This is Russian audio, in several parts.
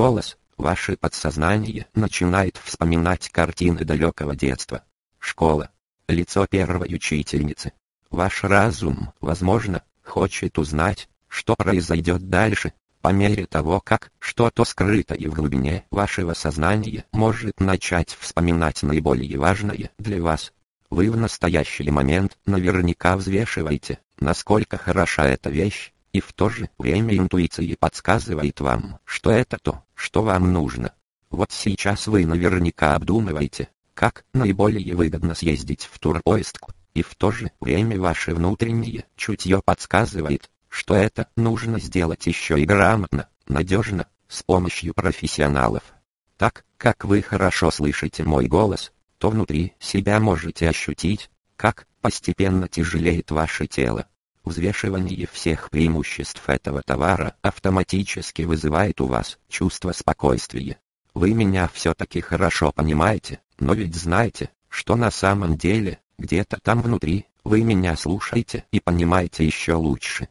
голос, ваше подсознание начинает вспоминать картины далекого детства. Школа. Лицо первой учительницы. Ваш разум, возможно, хочет узнать, что произойдет дальше, по мере того, как что-то скрыто и в глубине вашего сознания может начать вспоминать наиболее важное для вас. Вы в настоящий момент наверняка взвешиваете, насколько хороша эта вещь, и в то же время интуиция подсказывает вам, что это то, что вам нужно. Вот сейчас вы наверняка обдумываете, как наиболее выгодно съездить в турпоездку, и в то же время ваше внутреннее чутье подсказывает, что это нужно сделать еще и грамотно, надежно, с помощью профессионалов. Так, как вы хорошо слышите мой голос, то внутри себя можете ощутить, как постепенно тяжелеет ваше тело. Взвешивание всех преимуществ этого товара автоматически вызывает у вас чувство спокойствия. Вы меня все-таки хорошо понимаете, но ведь знаете, что на самом деле, где-то там внутри, вы меня слушаете и понимаете еще лучше.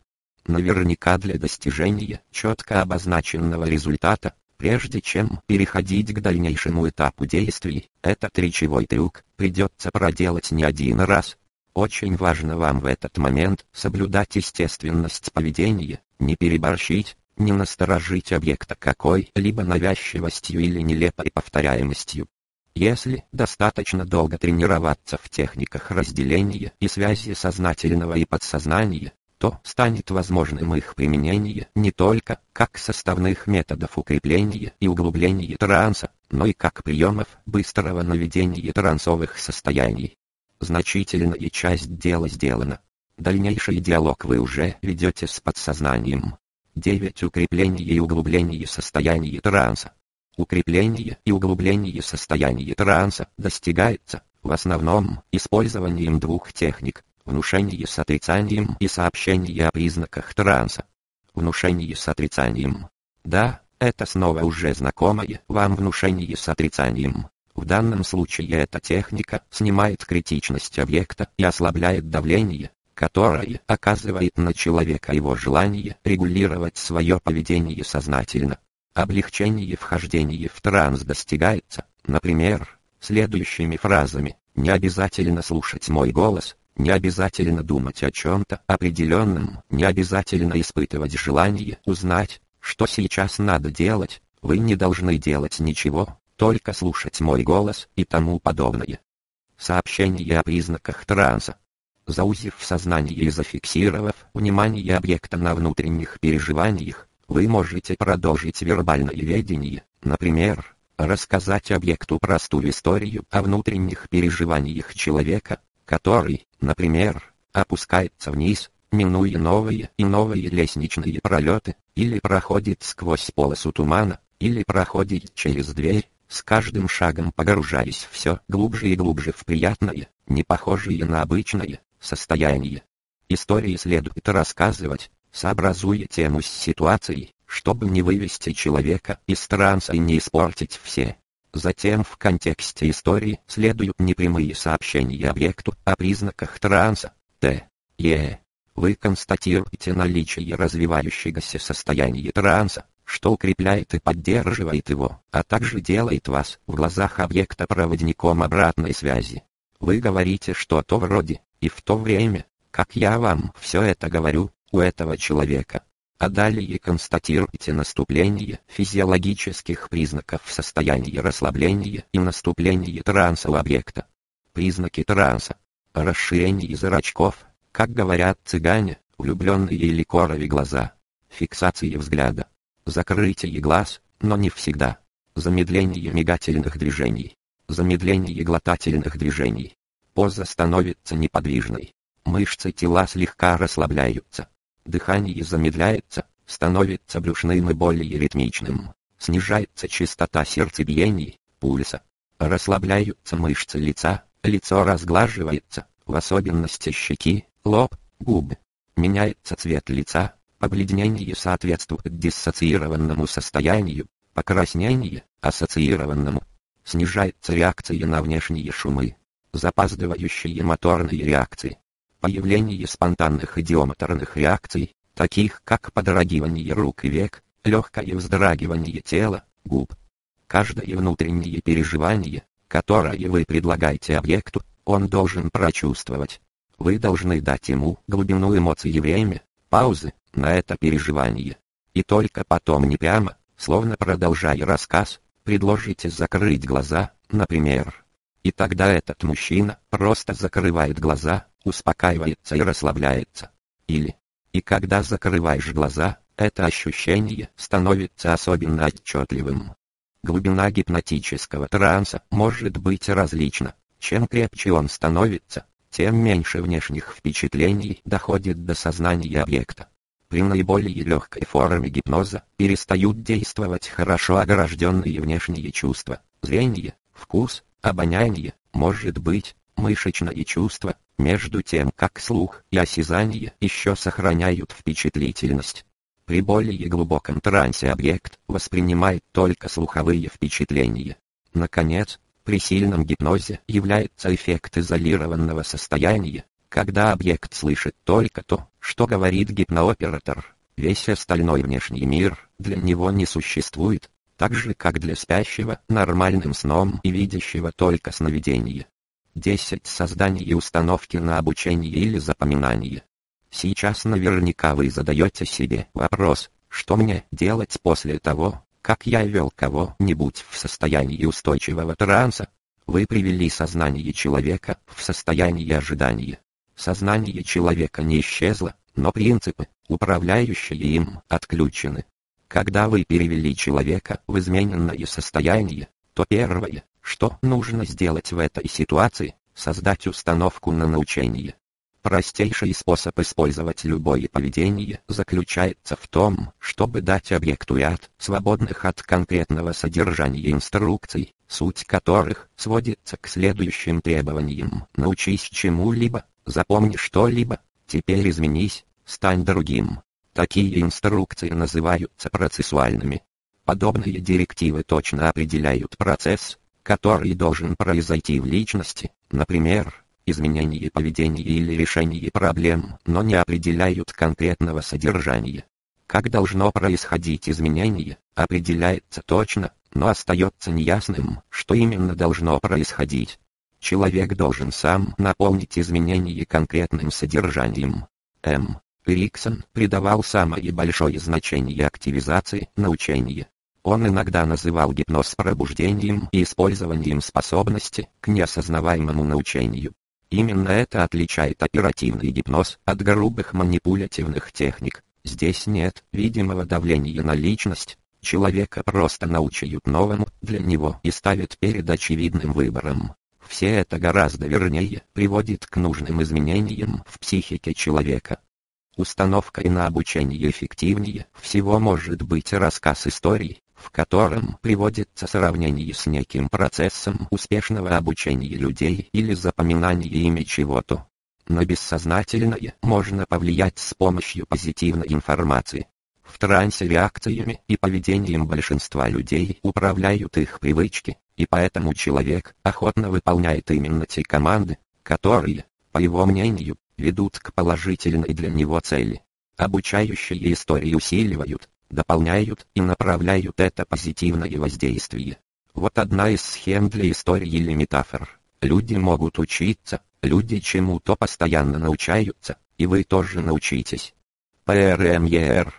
Наверняка для достижения четко обозначенного результата, прежде чем переходить к дальнейшему этапу действий, этот речевой трюк придется проделать не один раз, очень важно вам в этот момент соблюдать естественность поведения, не переборщить, не насторожить объекта какой-либо навязчивостью или нелепой повторяемостью. Если достаточно долго тренироваться в техниках разделения и связи сознательного и подсознания, то станет возможным их применение не только как составных методов укрепления и углубления транса, но и как приемов быстрого наведения трансовых состояний значительная часть дела сделана. Дальнейший диалог вы уже ведете с подсознанием. 9. Укрепление и углубление состояния транса. Укрепление и углубление состояния транса достигается, в основном, использованием двух техник – внушение с отрицанием и сообщение о признаках транса. Внушение с отрицанием. Да, это снова уже знакомое вам внушение с отрицанием. В данном случае эта техника снимает критичность объекта и ослабляет давление, которое оказывает на человека его желание регулировать свое поведение сознательно. Облегчение вхождения в транс достигается, например, следующими фразами «Не обязательно слушать мой голос», «Не обязательно думать о чем-то определенном», «Не обязательно испытывать желание узнать, что сейчас надо делать», «Вы не должны делать ничего, только слушать мой голос и тому подобное. Сообщение о признаках транса. Заузив сознание и зафиксировав внимание объекта на внутренних переживаниях, вы можете продолжить вербальное ведение, например, рассказать объекту простую историю о внутренних переживаниях человека, который, например, опускается вниз, минуя новые и новые лестничные пролеты, или проходит сквозь полосу тумана, или проходит через дверь, с каждым шагом погружаясь все глубже и глубже в приятное, не похожее на обычное, состояние. Истории следует рассказывать, сообразуя тему с ситуацией, чтобы не вывести человека из транса и не испортить все. Затем в контексте истории следуют непрямые сообщения объекту о признаках транса. Т. Е. Вы констатируете наличие развивающегося состояния транса, что укрепляет и поддерживает его, а также делает вас в глазах объекта проводником обратной связи. Вы говорите что-то вроде, и в то время, как я вам все это говорю, у этого человека. А далее констатируйте наступление физиологических признаков состояния расслабления и наступление транса у объекта. Признаки транса. Расширение зрачков, как говорят цыгане, влюбленные или корови глаза. Фиксация взгляда, Закрытие глаз, но не всегда. Замедление мигательных движений. Замедление глотательных движений. Поза становится неподвижной. Мышцы тела слегка расслабляются. Дыхание замедляется, становится брюшным и более ритмичным. Снижается частота сердцебиений, пульса. Расслабляются мышцы лица, лицо разглаживается, в особенности щеки, лоб, губы. Меняется цвет лица, Побледнение соответствует диссоциированному состоянию, покраснение – ассоциированному. Снижается реакция на внешние шумы, запаздывающие моторные реакции. Появление спонтанных идиомоторных реакций, таких как подрагивание рук и век, легкое вздрагивание тела, губ. Каждое внутреннее переживание, которое вы предлагаете объекту, он должен прочувствовать. Вы должны дать ему глубину эмоций и время, паузы, на это переживание. И только потом не прямо, словно продолжая рассказ, предложите закрыть глаза, например. И тогда этот мужчина просто закрывает глаза, успокаивается и расслабляется. Или, и когда закрываешь глаза, это ощущение становится особенно отчетливым. Глубина гипнотического транса может быть различна. Чем крепче он становится, тем меньше внешних впечатлений доходит до сознания объекта. При наиболее легкой форме гипноза перестают действовать хорошо огражденные внешние чувства, зрение, вкус, обоняние, может быть, мышечное чувство, между тем как слух и осязание еще сохраняют впечатлительность. При более глубоком трансе объект воспринимает только слуховые впечатления. Наконец, при сильном гипнозе является эффект изолированного состояния, когда объект слышит только то, что говорит гипнооператор. Весь остальной внешний мир для него не существует, так же как для спящего нормальным сном и видящего только сновидение. 10 создание и установки на обучение или запоминание. Сейчас наверняка вы задаете себе вопрос, что мне делать после того, как я вел кого-нибудь в состоянии устойчивого транса. Вы привели сознание человека в состояние ожидания. Сознание человека не исчезло, но принципы, управляющие им, отключены. Когда вы перевели человека в измененное состояние, то первое, что нужно сделать в этой ситуации, создать установку на научение. Простейший способ использовать любое поведение заключается в том, чтобы дать объекту ряд свободных от конкретного содержания инструкций, суть которых сводится к следующим требованиям. Научись чему-либо, запомни что-либо, теперь изменись, стань другим. Такие инструкции называются процессуальными. Подобные директивы точно определяют процесс, который должен произойти в личности, например, изменение поведения или решение проблем, но не определяют конкретного содержания. Как должно происходить изменение, определяется точно, но остается неясным, что именно должно происходить. Человек должен сам наполнить изменение конкретным содержанием. М. Риксон придавал самое большое значение активизации научения. Он иногда называл гипноз пробуждением и использованием способности к неосознаваемому научению. Именно это отличает оперативный гипноз от грубых манипулятивных техник. Здесь нет видимого давления на личность. Человека просто научают новому для него и ставят перед очевидным выбором. Все это гораздо вернее приводит к нужным изменениям в психике человека. Установкой на обучение эффективнее всего может быть рассказ истории, в котором приводится сравнение с неким процессом успешного обучения людей или запоминания ими чего-то. На бессознательное можно повлиять с помощью позитивной информации. В трансе реакциями и поведением большинства людей управляют их привычки, и поэтому человек охотно выполняет именно те команды, которые, по его мнению, ведут к положительной для него цели. Обучающие истории усиливают, дополняют и направляют это позитивное воздействие. Вот одна из схем для истории или метафор. Люди могут учиться, люди чему-то постоянно научаются, и вы тоже научитесь. ПРМЕР.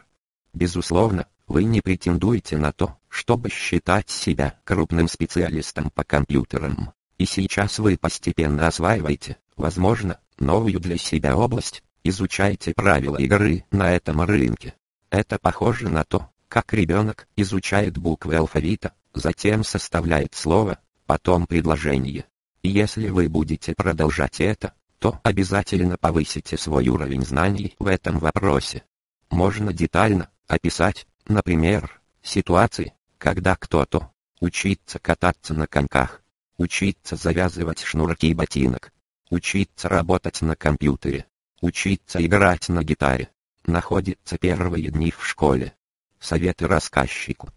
Безусловно, вы не претендуете на то, чтобы считать себя крупным специалистом по компьютерам. И сейчас вы постепенно осваиваете, возможно, новую для себя область, изучаете правила игры на этом рынке. Это похоже на то, как ребенок изучает буквы алфавита, затем составляет слово, потом предложение. Если вы будете продолжать это, то обязательно повысите свой уровень знаний в этом вопросе. Можно детально описать, например, ситуации, когда кто-то учится кататься на коньках, учится завязывать шнурки ботинок, учится работать на компьютере, учится играть на гитаре, находится первые дни в школе. Советы рассказчику.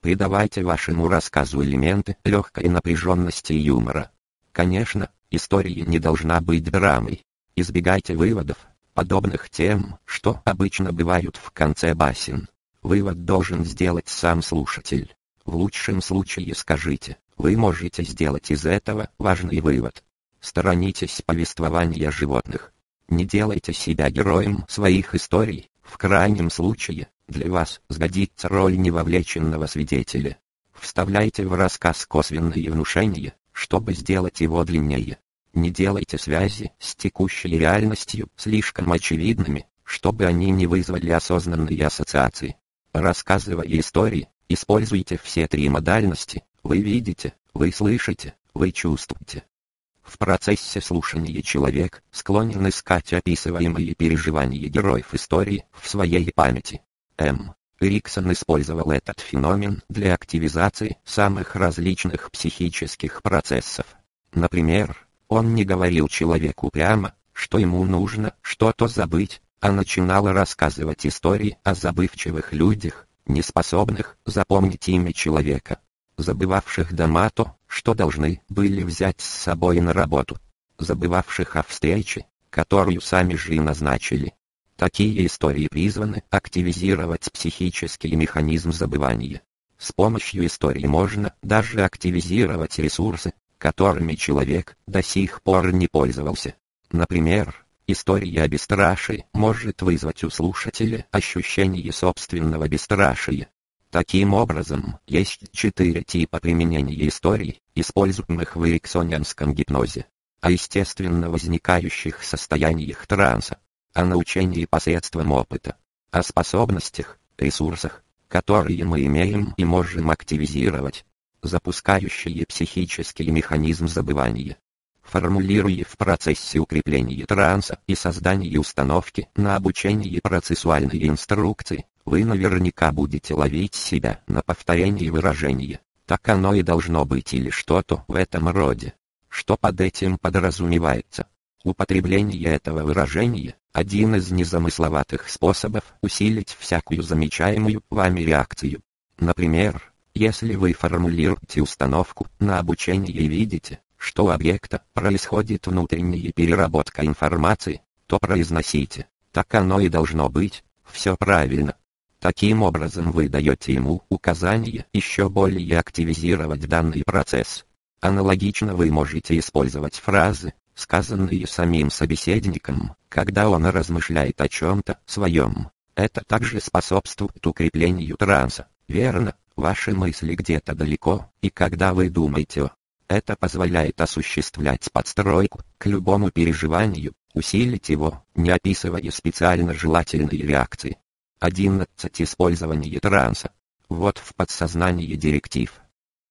Придавайте вашему рассказу элементы легкой напряженности и юмора. Конечно, история не должна быть драмой. Избегайте выводов, подобных тем, что обычно бывают в конце басен. Вывод должен сделать сам слушатель. В лучшем случае скажите, вы можете сделать из этого важный вывод. Сторонитесь повествования животных. Не делайте себя героем своих историй, в крайнем случае, для вас сгодится роль невовлеченного свидетеля. Вставляйте в рассказ косвенные внушения, чтобы сделать его длиннее. Не делайте связи с текущей реальностью слишком очевидными, чтобы они не вызвали осознанные ассоциации. Рассказывая истории, используйте все три модальности. Вы видите, вы слышите, вы чувствуете. В процессе слушания человек склонен искать описываемые переживания героев истории в своей памяти. М. Риксон использовал этот феномен для активизации самых различных психических процессов. Например, он не говорил человеку прямо, что ему нужно что-то забыть, а начинал рассказывать истории о забывчивых людях, неспособных запомнить имя человека, забывавших дома то, что должны были взять с собой на работу, забывавших о встрече, которую сами же и назначили. Такие истории призваны активизировать психический механизм забывания. С помощью истории можно даже активизировать ресурсы, которыми человек до сих пор не пользовался. Например, история о бесстрашии может вызвать у слушателя ощущение собственного бесстрашия. Таким образом, есть четыре типа применения историй, используемых в эриксонианском гипнозе. О естественно возникающих состояниях транса, о научении посредством опыта, о способностях, ресурсах, которые мы имеем и можем активизировать, запускающие психический механизм забывания. Формулируя в процессе укрепления транса и создания установки на обучение процессуальной инструкции, вы наверняка будете ловить себя на повторении выражения. Так оно и должно быть или что-то в этом роде. Что под этим подразумевается? Употребление этого выражения – один из незамысловатых способов усилить всякую замечаемую вами реакцию. Например, если вы формулируете установку на обучение и видите, что у объекта происходит внутренняя переработка информации, то произносите «так оно и должно быть, все правильно». Таким образом вы даете ему указание еще более активизировать данный процесс. Аналогично вы можете использовать фразы, сказанные самим собеседником, когда он размышляет о чем-то своем. Это также способствует укреплению транса, верно? Ваши мысли где-то далеко, и когда вы думаете о это позволяет осуществлять подстройку к любому переживанию, усилить его, не описывая специально желательные реакции. 11. Использование транса. Вот в подсознании директив.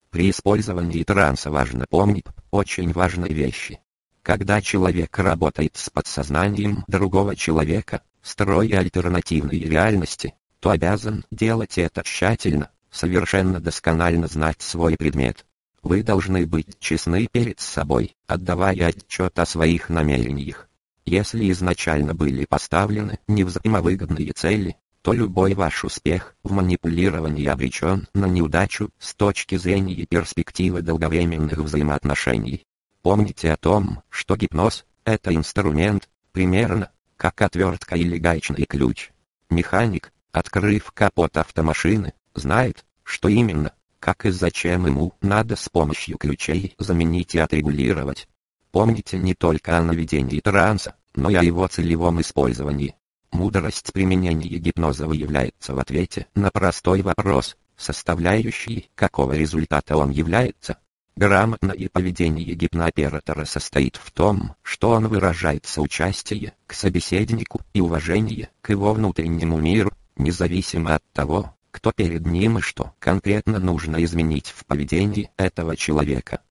При использовании транса важно помнить очень важные вещи. Когда человек работает с подсознанием другого человека, строя альтернативные реальности, то обязан делать это тщательно, совершенно досконально знать свой предмет. Вы должны быть честны перед собой, отдавая отчет о своих намерениях. Если изначально были поставлены невзаимовыгодные цели, то любой ваш успех в манипулировании обречен на неудачу с точки зрения перспективы долговременных взаимоотношений. Помните о том, что гипноз – это инструмент, примерно, как отвертка или гаечный ключ. Механик, открыв капот автомашины, знает, что именно, как и зачем ему надо с помощью ключей заменить и отрегулировать. Помните не только о наведении транса, но и о его целевом использовании. Мудрость применения гипноза выявляется в ответе на простой вопрос, составляющий, какого результата он является. Грамотное поведение гипнооператора состоит в том, что он выражает соучастие к собеседнику и уважение к его внутреннему миру, независимо от того, кто перед ним и что конкретно нужно изменить в поведении этого человека.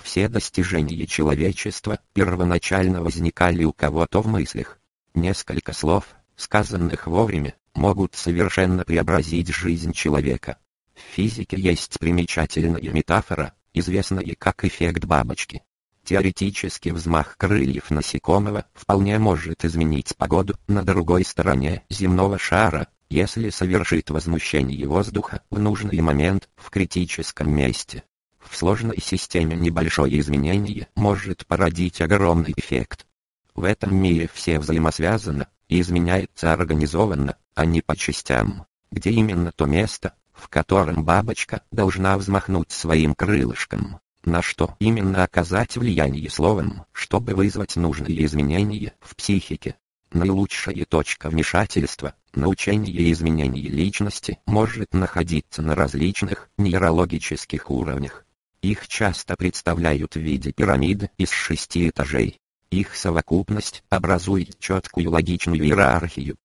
Все достижения человечества первоначально возникали у кого-то в мыслях. Несколько слов, сказанных вовремя, могут совершенно преобразить жизнь человека. В физике есть примечательная метафора, известная как эффект бабочки. Теоретически взмах крыльев насекомого вполне может изменить погоду на другой стороне земного шара, если совершит возмущение воздуха в нужный момент в критическом месте. В сложной системе небольшое изменение может породить огромный эффект. В этом мире все взаимосвязано и изменяется организованно, а не по частям, где именно то место, в котором бабочка должна взмахнуть своим крылышком. На что именно оказать влияние словом, чтобы вызвать нужные изменения в психике. Наилучшая точка вмешательства, научение изменений личности может находиться на различных нейрологических уровнях. Их часто представляют в виде пирамиды из шести этажей. Их совокупность образует четкую логичную иерархию.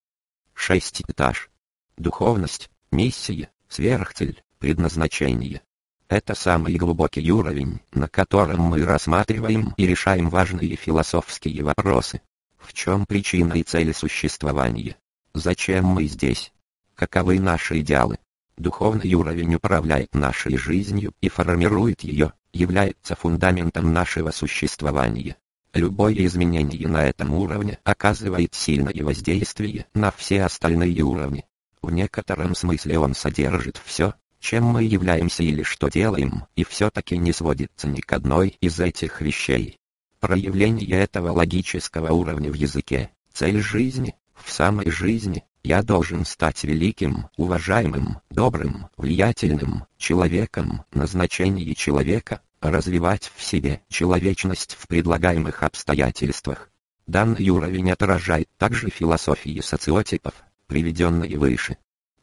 Шесть этаж. Духовность, миссия, сверхцель, предназначение. Это самый глубокий уровень, на котором мы рассматриваем и решаем важные философские вопросы. В чем причина и цель существования? Зачем мы здесь? Каковы наши идеалы? Духовный уровень управляет нашей жизнью и формирует ее, является фундаментом нашего существования. Любое изменение на этом уровне оказывает сильное воздействие на все остальные уровни. В некотором смысле он содержит все, чем мы являемся или что делаем, и все-таки не сводится ни к одной из этих вещей. Проявление этого логического уровня в языке, цель жизни, в самой жизни, я должен стать великим, уважаемым, добрым, влиятельным человеком, назначение человека, развивать в себе человечность в предлагаемых обстоятельствах. Данный уровень отражает также философии социотипов, приведенные выше.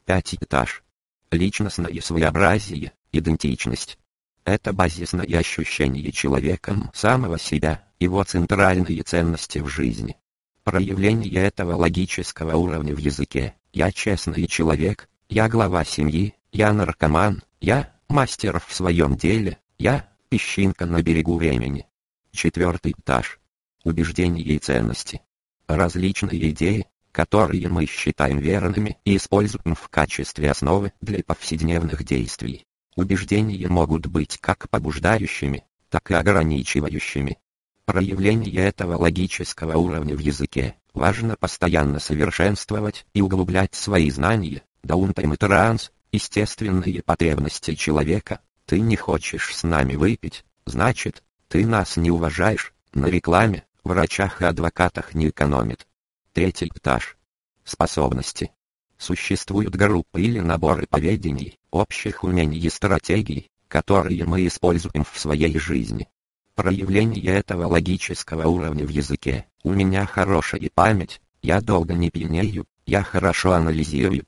Пятый этаж. Личностное своеобразие, идентичность. Это базисное ощущение человеком самого себя, его центральные ценности в жизни. Проявление этого логического уровня в языке. Я честный человек, я глава семьи, я наркоман, я мастер в своем деле, я песчинка на берегу времени. Четвертый этаж. Убеждения и ценности. Различные идеи, которые мы считаем верными и используем в качестве основы для повседневных действий. Убеждения могут быть как побуждающими, так и ограничивающими. Проявление этого логического уровня в языке важно постоянно совершенствовать и углублять свои знания, даунтайм и транс, естественные потребности человека. Ты не хочешь с нами выпить, значит, ты нас не уважаешь, на рекламе, врачах и адвокатах не экономит. Третий этаж. Способности. Существуют группы или наборы поведений, общих умений и стратегий, которые мы используем в своей жизни. Проявление этого логического уровня в языке. У меня хорошая память, я долго не пьянею, я хорошо анализирую.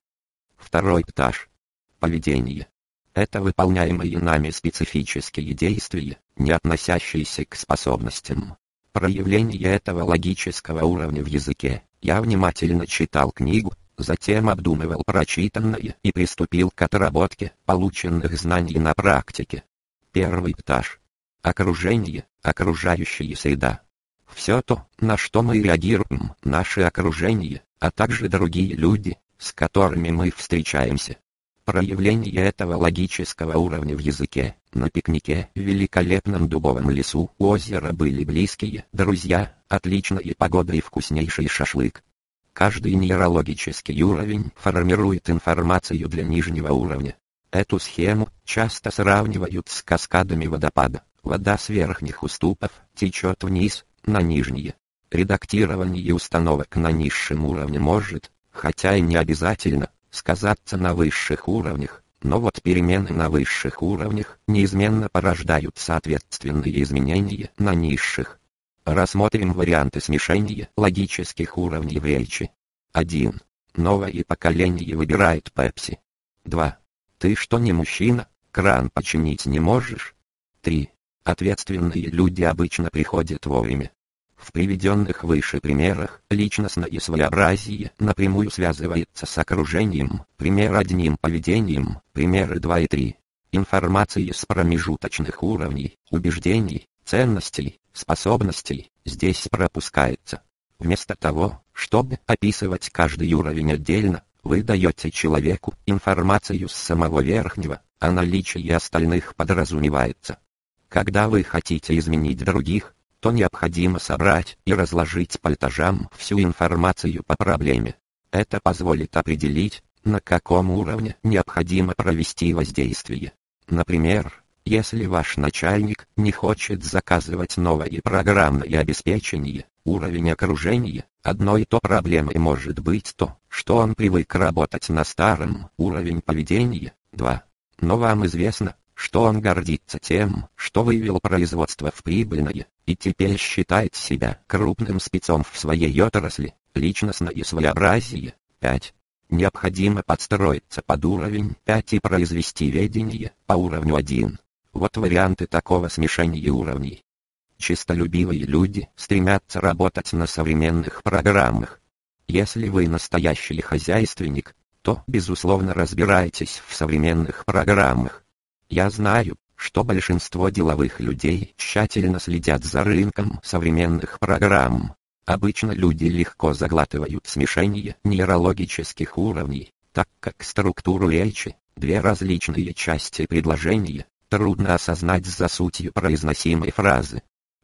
Второй этаж. Поведение. Это выполняемые нами специфические действия, не относящиеся к способностям. Проявление этого логического уровня в языке я внимательно читал книгу, затем обдумывал прочитанное и приступил к отработке полученных знаний на практике. Первый этаж. Окружение, окружающая среда. Все то, на что мы реагируем, наше окружение, а также другие люди, с которыми мы встречаемся. Проявление этого логического уровня в языке. На пикнике в великолепном дубовом лесу у озера были близкие друзья, Отличная погода и вкуснейший шашлык. Каждый нейрологический уровень формирует информацию для нижнего уровня. Эту схему часто сравнивают с каскадами водопада. Вода с верхних уступов течет вниз, на нижние. Редактирование установок на низшем уровне может, хотя и не обязательно, сказаться на высших уровнях, но вот перемены на высших уровнях неизменно порождают соответственные изменения на низших. Рассмотрим варианты смешения логических уровней в речи. 1. Новое поколение выбирает Пепси. 2. Ты что не мужчина, кран починить не можешь? 3. Ответственные люди обычно приходят вовремя. В приведенных выше примерах личностное своеобразие напрямую связывается с окружением, пример одним поведением, примеры 2 и 3. Информация с промежуточных уровней, убеждений, ценностей, способностей, здесь пропускается. Вместо того, чтобы описывать каждый уровень отдельно, вы даете человеку информацию с самого верхнего, а наличие остальных подразумевается. Когда вы хотите изменить других, то необходимо собрать и разложить по этажам всю информацию по проблеме. Это позволит определить, на каком уровне необходимо провести воздействие. Например, если ваш начальник не хочет заказывать новое программное обеспечение, уровень окружения, одной то проблемой может быть то, что он привык работать на старом, уровень поведения, 2. Но вам известно, что он гордится тем, что вывел производство в прибыльное, и теперь считает себя крупным спецом в своей отрасли, личностное своеобразие. 5. Необходимо подстроиться под уровень 5 и произвести ведение по уровню 1. Вот варианты такого смешения уровней. Чистолюбивые люди стремятся работать на современных программах. Если вы настоящий хозяйственник, то, безусловно, разбираетесь в современных программах. Я знаю, что большинство деловых людей тщательно следят за рынком современных программ. Обычно люди легко заглатывают смешение нейрологических уровней, так как структуру речи, две различные части предложения, трудно осознать за сутью произносимой фразы.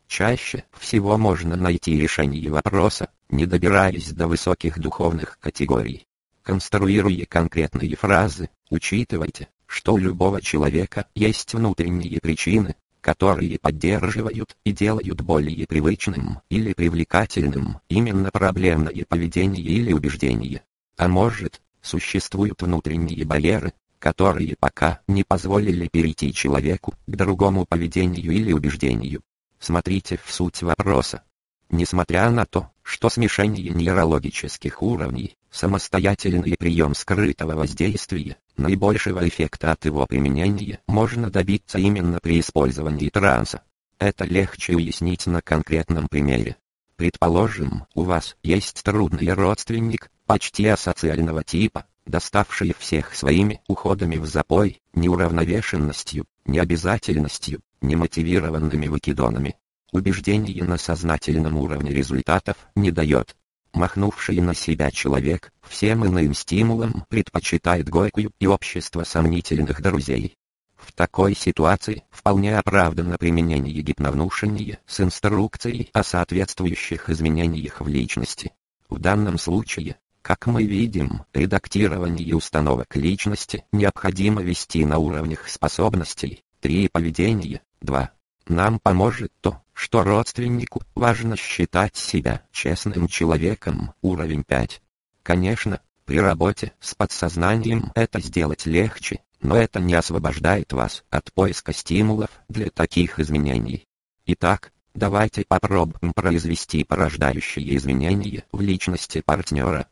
Чаще всего можно найти решение вопроса, не добираясь до высоких духовных категорий. Конструируя конкретные фразы, учитывайте, что у любого человека есть внутренние причины, которые поддерживают и делают более привычным или привлекательным именно проблемное поведение или убеждение. А может, существуют внутренние барьеры, которые пока не позволили перейти человеку к другому поведению или убеждению. Смотрите в суть вопроса. Несмотря на то, что смешение нейрологических уровней – самостоятельный прием скрытого воздействия, наибольшего эффекта от его применения можно добиться именно при использовании транса. Это легче уяснить на конкретном примере. Предположим, у вас есть трудный родственник, почти асоциального типа, доставший всех своими уходами в запой, неуравновешенностью, необязательностью, немотивированными выкидонами, Убеждение на сознательном уровне результатов не дает. Махнувший на себя человек всем иным стимулом предпочитает горькую и общество сомнительных друзей. В такой ситуации вполне оправдано применение гипновнушения с инструкцией о соответствующих изменениях в личности. В данном случае, как мы видим, редактирование установок личности необходимо вести на уровнях способностей, 3 поведения, 2. Нам поможет то, что родственнику важно считать себя честным человеком, уровень 5. Конечно, при работе с подсознанием это сделать легче, но это не освобождает вас от поиска стимулов для таких изменений. Итак, давайте попробуем произвести порождающие изменения в личности партнера.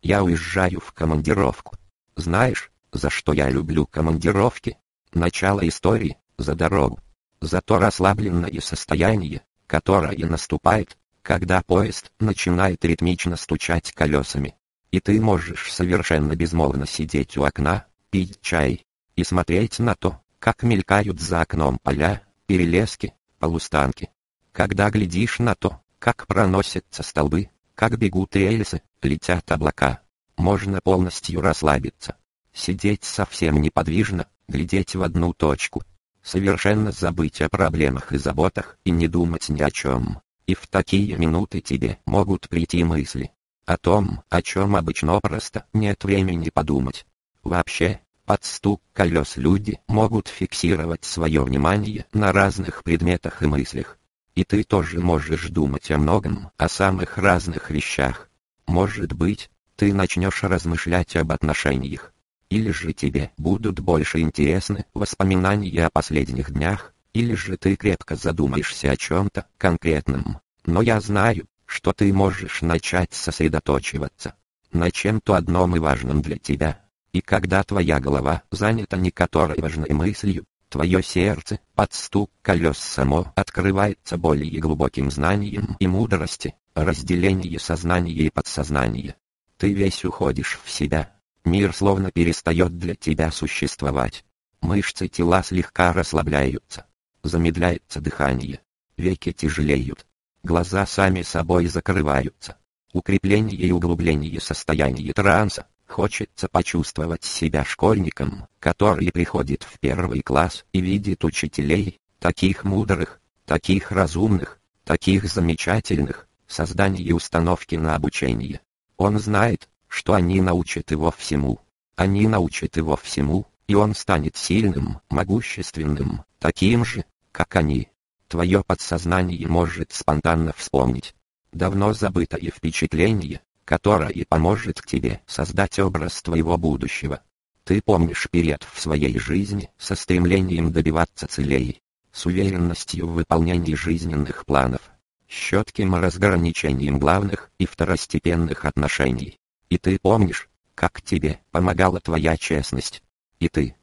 Я уезжаю в командировку. Знаешь, за что я люблю командировки? Начало истории, за дорогу. Зато расслабленное состояние, которое наступает, когда поезд начинает ритмично стучать колесами. И ты можешь совершенно безмолвно сидеть у окна, пить чай и смотреть на то, как мелькают за окном поля, перелески, полустанки. Когда глядишь на то, как проносятся столбы, как бегут рельсы, летят облака, можно полностью расслабиться. Сидеть совсем неподвижно, глядеть в одну точку, совершенно забыть о проблемах и заботах и не думать ни о чем. И в такие минуты тебе могут прийти мысли о том, о чем обычно просто нет времени подумать. Вообще, под стук колес люди могут фиксировать свое внимание на разных предметах и мыслях. И ты тоже можешь думать о многом, о самых разных вещах. Может быть, ты начнешь размышлять об отношениях, или же тебе будут больше интересны воспоминания о последних днях, или же ты крепко задумаешься о чем-то конкретном. Но я знаю, что ты можешь начать сосредоточиваться на чем-то одном и важном для тебя. И когда твоя голова занята не которой важной мыслью, твое сердце, под стук колес само открывается более глубоким знанием и мудрости, разделение сознания и подсознания. Ты весь уходишь в себя, Мир словно перестает для тебя существовать. Мышцы тела слегка расслабляются. Замедляется дыхание. Веки тяжелеют. Глаза сами собой закрываются. Укрепление и углубление состояния транса. Хочется почувствовать себя школьником, который приходит в первый класс и видит учителей, таких мудрых, таких разумных, таких замечательных, создание установки на обучение. Он знает, что они научат его всему. Они научат его всему, и он станет сильным, могущественным, таким же, как они. Твое подсознание может спонтанно вспомнить давно забытое впечатление, которое поможет тебе создать образ твоего будущего. Ты помнишь период в своей жизни со стремлением добиваться целей, с уверенностью в выполнении жизненных планов, с четким разграничением главных и второстепенных отношений. И ты помнишь, как тебе помогала твоя честность. И ты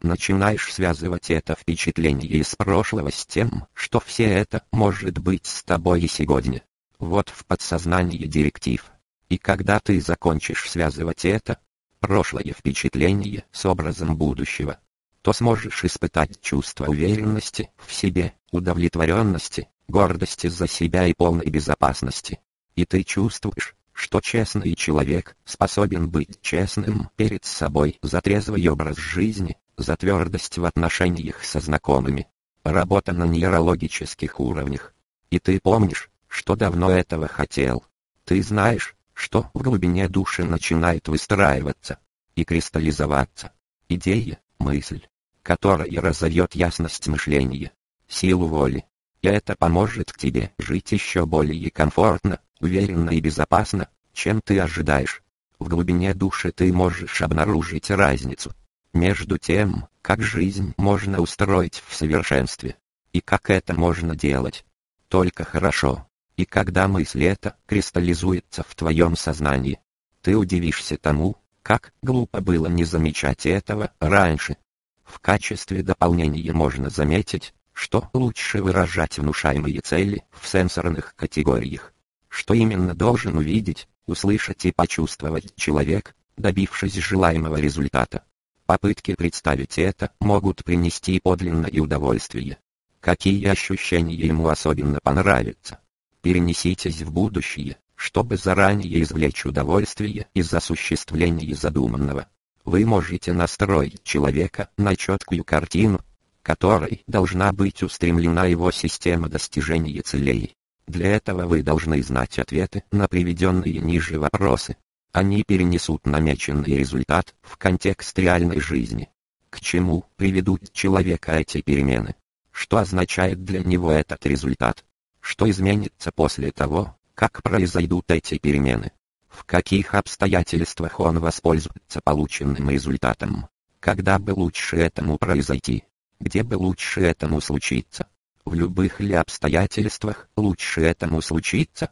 начинаешь связывать это впечатление из прошлого с тем, что все это может быть с тобой и сегодня. Вот в подсознании директив. И когда ты закончишь связывать это, прошлое впечатление с образом будущего, то сможешь испытать чувство уверенности в себе, удовлетворенности, гордости за себя и полной безопасности. И ты чувствуешь, что честный человек способен быть честным перед собой за трезвый образ жизни, за твердость в отношениях со знакомыми. Работа на нейрологических уровнях. И ты помнишь, что давно этого хотел. Ты знаешь, что в глубине души начинает выстраиваться и кристаллизоваться идея, мысль, которая разовьет ясность мышления, силу воли. И это поможет тебе жить еще более комфортно, уверенно и безопасно, чем ты ожидаешь. В глубине души ты можешь обнаружить разницу между тем, как жизнь можно устроить в совершенстве, и как это можно делать. Только хорошо. И когда мысль эта кристаллизуется в твоем сознании, ты удивишься тому, как глупо было не замечать этого раньше. В качестве дополнения можно заметить, что лучше выражать внушаемые цели в сенсорных категориях. Что именно должен увидеть, услышать и почувствовать человек, добившись желаемого результата. Попытки представить это могут принести подлинное удовольствие. Какие ощущения ему особенно понравятся? перенеситесь в будущее, чтобы заранее извлечь удовольствие из осуществления задуманного. Вы можете настроить человека на четкую картину, которой должна быть устремлена его система достижения целей. Для этого вы должны знать ответы на приведенные ниже вопросы. Они перенесут намеченный результат в контекст реальной жизни. К чему приведут человека эти перемены? Что означает для него этот результат? Что изменится после того, как произойдут эти перемены? В каких обстоятельствах он воспользуется полученным результатом? Когда бы лучше этому произойти? Где бы лучше этому случиться? В любых ли обстоятельствах лучше этому случиться?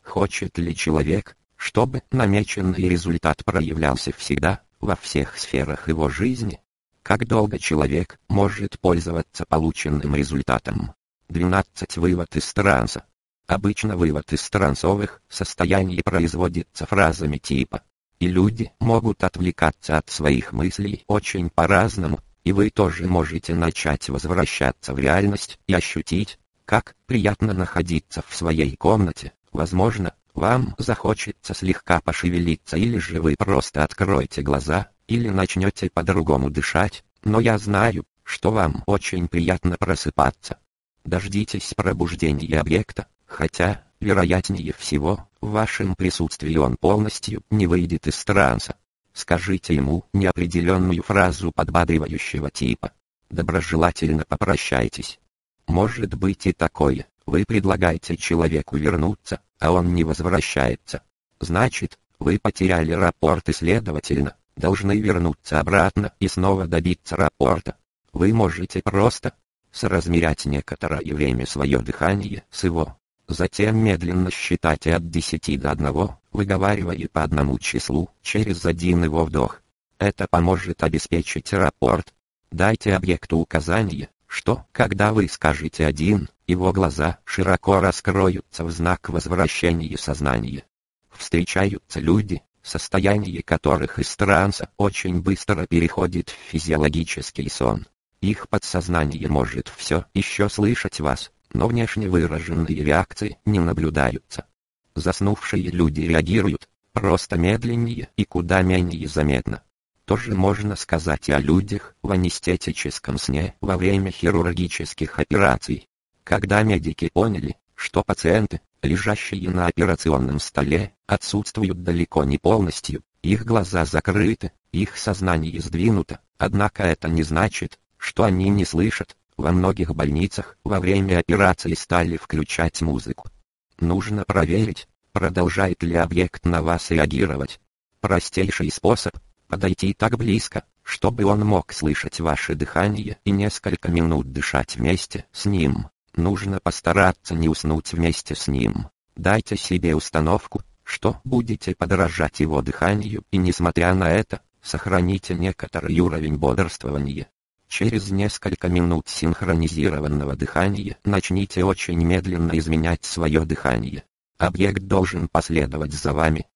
Хочет ли человек, чтобы намеченный результат проявлялся всегда, во всех сферах его жизни? Как долго человек может пользоваться полученным результатом? 12. Вывод из транса. Обычно вывод из трансовых состояний производится фразами типа «И люди могут отвлекаться от своих мыслей очень по-разному, и вы тоже можете начать возвращаться в реальность и ощутить, как приятно находиться в своей комнате. Возможно, вам захочется слегка пошевелиться или же вы просто откроете глаза, или начнете по-другому дышать, но я знаю, что вам очень приятно просыпаться. Дождитесь пробуждения объекта, хотя, вероятнее всего, в вашем присутствии он полностью не выйдет из транса. Скажите ему неопределенную фразу подбадривающего типа. Доброжелательно попрощайтесь. Может быть и такое, вы предлагаете человеку вернуться, а он не возвращается. Значит, вы потеряли рапорт и следовательно, должны вернуться обратно и снова добиться рапорта. Вы можете просто соразмерять некоторое время свое дыхание с его. Затем медленно считайте от 10 до 1, выговаривая по одному числу через один его вдох. Это поможет обеспечить рапорт. Дайте объекту указание, что, когда вы скажете один, его глаза широко раскроются в знак возвращения сознания. Встречаются люди, состояние которых из транса очень быстро переходит в физиологический сон. Их подсознание может все еще слышать вас, но внешне выраженные реакции не наблюдаются. Заснувшие люди реагируют, просто медленнее и куда менее заметно. Тоже можно сказать и о людях в анестетическом сне во время хирургических операций. Когда медики поняли, что пациенты, лежащие на операционном столе, отсутствуют далеко не полностью, их глаза закрыты, их сознание сдвинуто, однако это не значит, что они не слышат. Во многих больницах во время операции стали включать музыку. Нужно проверить, продолжает ли объект на вас реагировать. Простейший способ Подойти так близко, чтобы он мог слышать ваше дыхание и несколько минут дышать вместе с ним. Нужно постараться не уснуть вместе с ним. Дайте себе установку, что будете подражать его дыханию и несмотря на это, сохраните некоторый уровень бодрствования. Через несколько минут синхронизированного дыхания начните очень медленно изменять свое дыхание. Объект должен последовать за вами.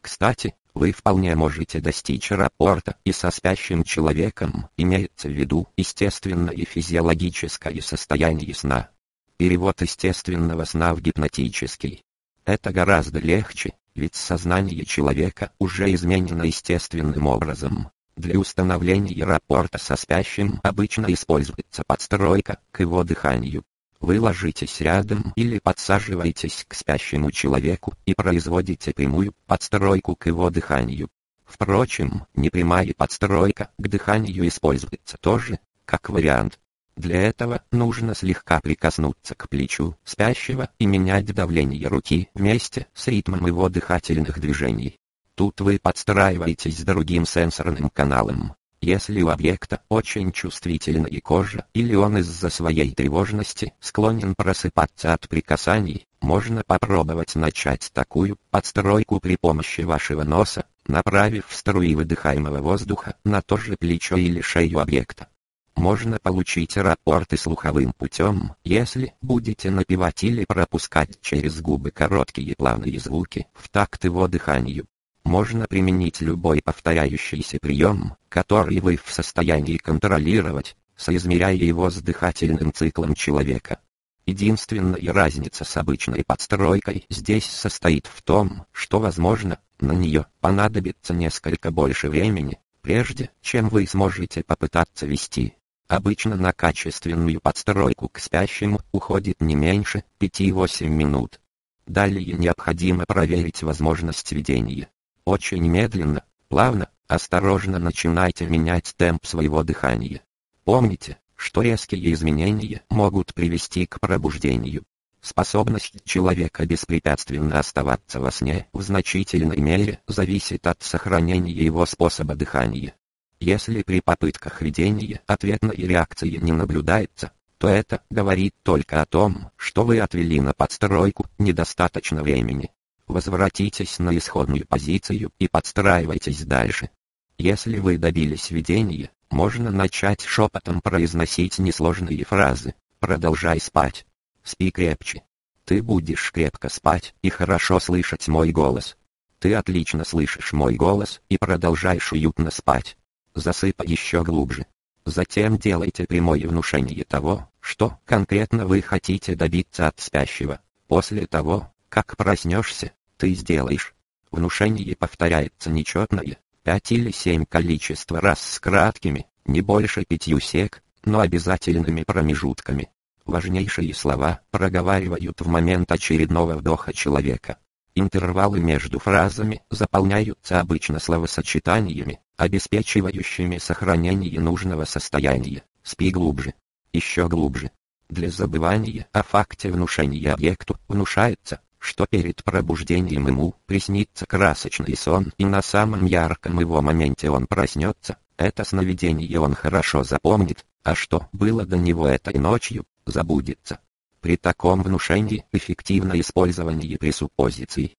Кстати, вы вполне можете достичь рапорта и со спящим человеком, имеется в виду естественное и физиологическое состояние сна. Перевод естественного сна в гипнотический. Это гораздо легче, ведь сознание человека уже изменено естественным образом. Для установления рапорта со спящим обычно используется подстройка к его дыханию. Вы ложитесь рядом или подсаживаетесь к спящему человеку и производите прямую подстройку к его дыханию. Впрочем, непрямая подстройка к дыханию используется тоже, как вариант. Для этого нужно слегка прикоснуться к плечу спящего и менять давление руки вместе с ритмом его дыхательных движений. Тут вы подстраиваетесь другим сенсорным каналом. Если у объекта очень чувствительная кожа или он из-за своей тревожности склонен просыпаться от прикасаний, можно попробовать начать такую подстройку при помощи вашего носа, направив струи выдыхаемого воздуха на то же плечо или шею объекта. Можно получить рапорты слуховым путем, если будете напевать или пропускать через губы короткие плавные звуки в такт его дыханию. Можно применить любой повторяющийся прием, который вы в состоянии контролировать, соизмеряя его с дыхательным циклом человека. Единственная разница с обычной подстройкой здесь состоит в том, что, возможно, на нее понадобится несколько больше времени, прежде чем вы сможете попытаться вести. Обычно на качественную подстройку к спящему уходит не меньше 5-8 минут. Далее необходимо проверить возможность ведения. Очень медленно, плавно, осторожно начинайте менять темп своего дыхания. Помните, что резкие изменения могут привести к пробуждению. Способность человека беспрепятственно оставаться во сне в значительной мере зависит от сохранения его способа дыхания. Если при попытках ведения ответной реакции не наблюдается, то это говорит только о том, что вы отвели на подстройку недостаточно времени. Возвратитесь на исходную позицию и подстраивайтесь дальше. Если вы добились видения, можно начать шепотом произносить несложные фразы. Продолжай спать. Спи крепче. Ты будешь крепко спать и хорошо слышать мой голос. Ты отлично слышишь мой голос и продолжаешь уютно спать. Засыпай еще глубже. Затем делайте прямое внушение того, что конкретно вы хотите добиться от спящего. После того, как проснешься, ты сделаешь. Внушение повторяется нечетное, пять или семь количество раз с краткими, не больше пятью сек, но обязательными промежутками. Важнейшие слова проговаривают в момент очередного вдоха человека. Интервалы между фразами заполняются обычно словосочетаниями, обеспечивающими сохранение нужного состояния. Спи глубже. Еще глубже. Для забывания о факте внушения объекту внушается, что перед пробуждением ему приснится красочный сон и на самом ярком его моменте он проснется, это сновидение он хорошо запомнит, а что было до него этой ночью, забудется. При таком внушении эффективно использование пресуппозиций.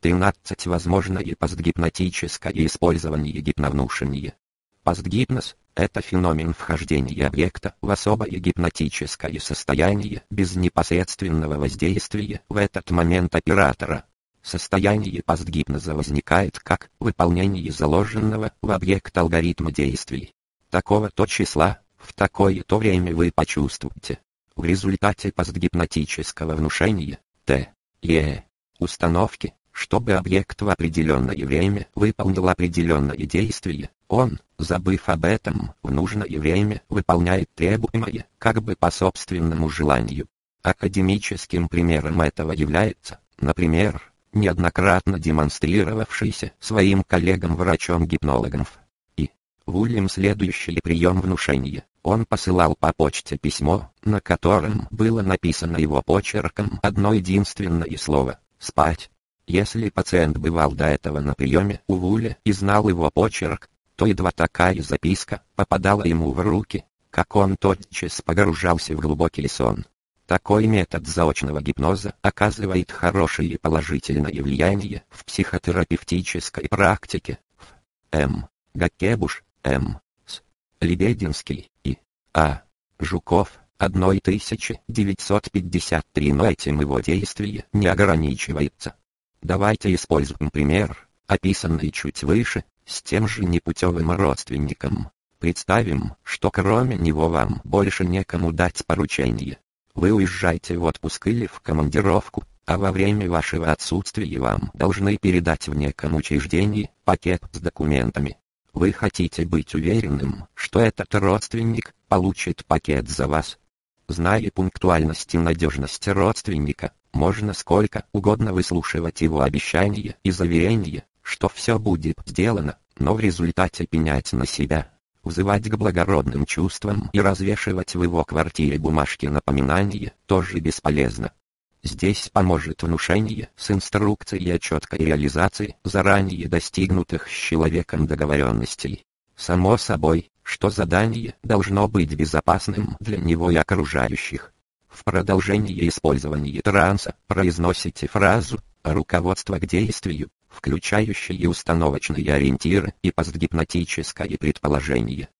13. Возможное постгипнотическое использование гипновнушения. Постгипноз – это феномен вхождения объекта в особое гипнотическое состояние без непосредственного воздействия в этот момент оператора. Состояние постгипноза возникает как выполнение заложенного в объект алгоритма действий. Такого-то числа, в такое-то время вы почувствуете. В результате постгипнотического внушения, Т. Е. Установки, чтобы объект в определенное время выполнил определенное действие, он, забыв об этом, в нужное время выполняет требуемое, как бы по собственному желанию. Академическим примером этого является, например, неоднократно демонстрировавшийся своим коллегам-врачом-гипнологом. И, Вульям следующий прием внушения, он посылал по почте письмо, на котором было написано его почерком одно единственное слово «спать». Если пациент бывал до этого на приеме у Вуля и знал его почерк, то едва такая записка попадала ему в руки, как он тотчас погружался в глубокий сон. Такой метод заочного гипноза оказывает хорошее и положительное влияние в психотерапевтической практике. М. Гакебуш, М. С. Лебединский и А. Жуков, 1953, но этим его действие не ограничивается. Давайте используем пример, описанный чуть выше, с тем же непутевым родственником. Представим, что кроме него вам больше некому дать поручение. Вы уезжаете в отпуск или в командировку, а во время вашего отсутствия вам должны передать в неком учреждении пакет с документами. Вы хотите быть уверенным, что этот родственник получит пакет за вас. Зная пунктуальность и надежность родственника, можно сколько угодно выслушивать его обещания и заверения, что все будет сделано, но в результате пенять на себя, взывать к благородным чувствам и развешивать в его квартире бумажки напоминания тоже бесполезно. Здесь поможет внушение с инструкцией о четкой реализации заранее достигнутых с человеком договоренностей. Само собой, что задание должно быть безопасным для него и окружающих. В продолжении использования транса произносите фразу «руководство к действию», включающие установочные ориентиры и постгипнотическое предположение.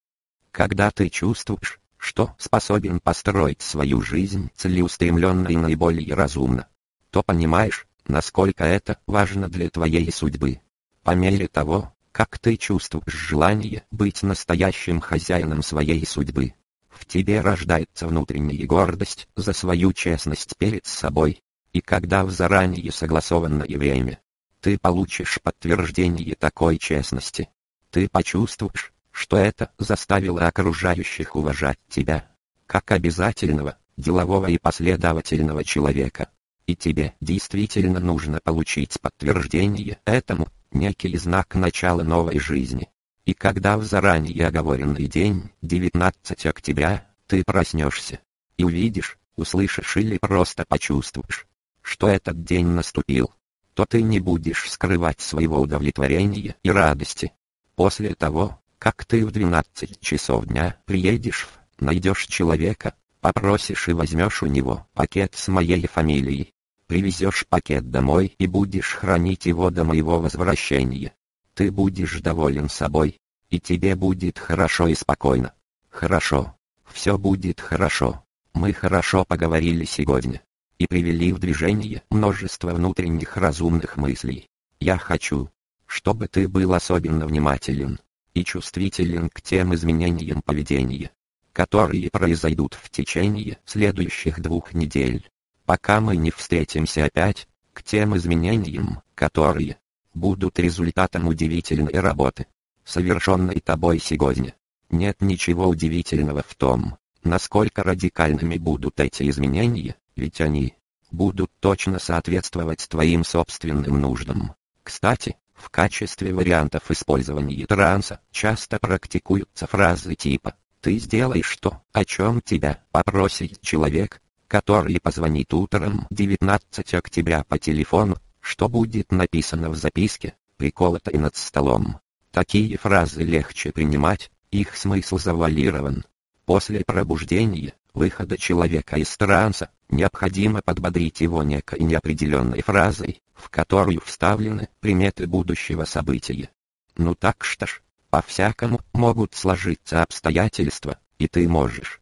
Когда ты чувствуешь, что способен построить свою жизнь целеустремленно и наиболее разумно, то понимаешь, насколько это важно для твоей судьбы. По мере того, как ты чувствуешь желание быть настоящим хозяином своей судьбы, в тебе рождается внутренняя гордость за свою честность перед собой, и когда в заранее согласованное время ты получишь подтверждение такой честности. Ты почувствуешь, что это заставило окружающих уважать тебя, как обязательного, делового и последовательного человека. И тебе действительно нужно получить подтверждение этому, некий знак начала новой жизни. И когда в заранее оговоренный день, 19 октября, ты проснешься и увидишь, услышишь или просто почувствуешь, что этот день наступил, то ты не будешь скрывать своего удовлетворения и радости. После того, как ты в 12 часов дня приедешь, найдешь человека, попросишь и возьмешь у него пакет с моей фамилией. Привезешь пакет домой и будешь хранить его до моего возвращения. Ты будешь доволен собой, и тебе будет хорошо и спокойно. Хорошо. Все будет хорошо. Мы хорошо поговорили сегодня и привели в движение множество внутренних разумных мыслей. Я хочу, чтобы ты был особенно внимателен и чувствителен к тем изменениям поведения, которые произойдут в течение следующих двух недель, пока мы не встретимся опять, к тем изменениям, которые будут результатом удивительной работы, совершенной тобой сегодня. Нет ничего удивительного в том, насколько радикальными будут эти изменения, ведь они будут точно соответствовать твоим собственным нуждам. Кстати, в качестве вариантов использования транса часто практикуются фразы типа «Ты сделаешь то, о чем тебя попросит человек, который позвонит утром 19 октября по телефону, что будет написано в записке, приколотой над столом». Такие фразы легче принимать, их смысл завуалирован. После пробуждения, выхода человека из транса, необходимо подбодрить его некой неопределенной фразой, в которую вставлены приметы будущего события. Ну так что ж, по-всякому могут сложиться обстоятельства, и ты можешь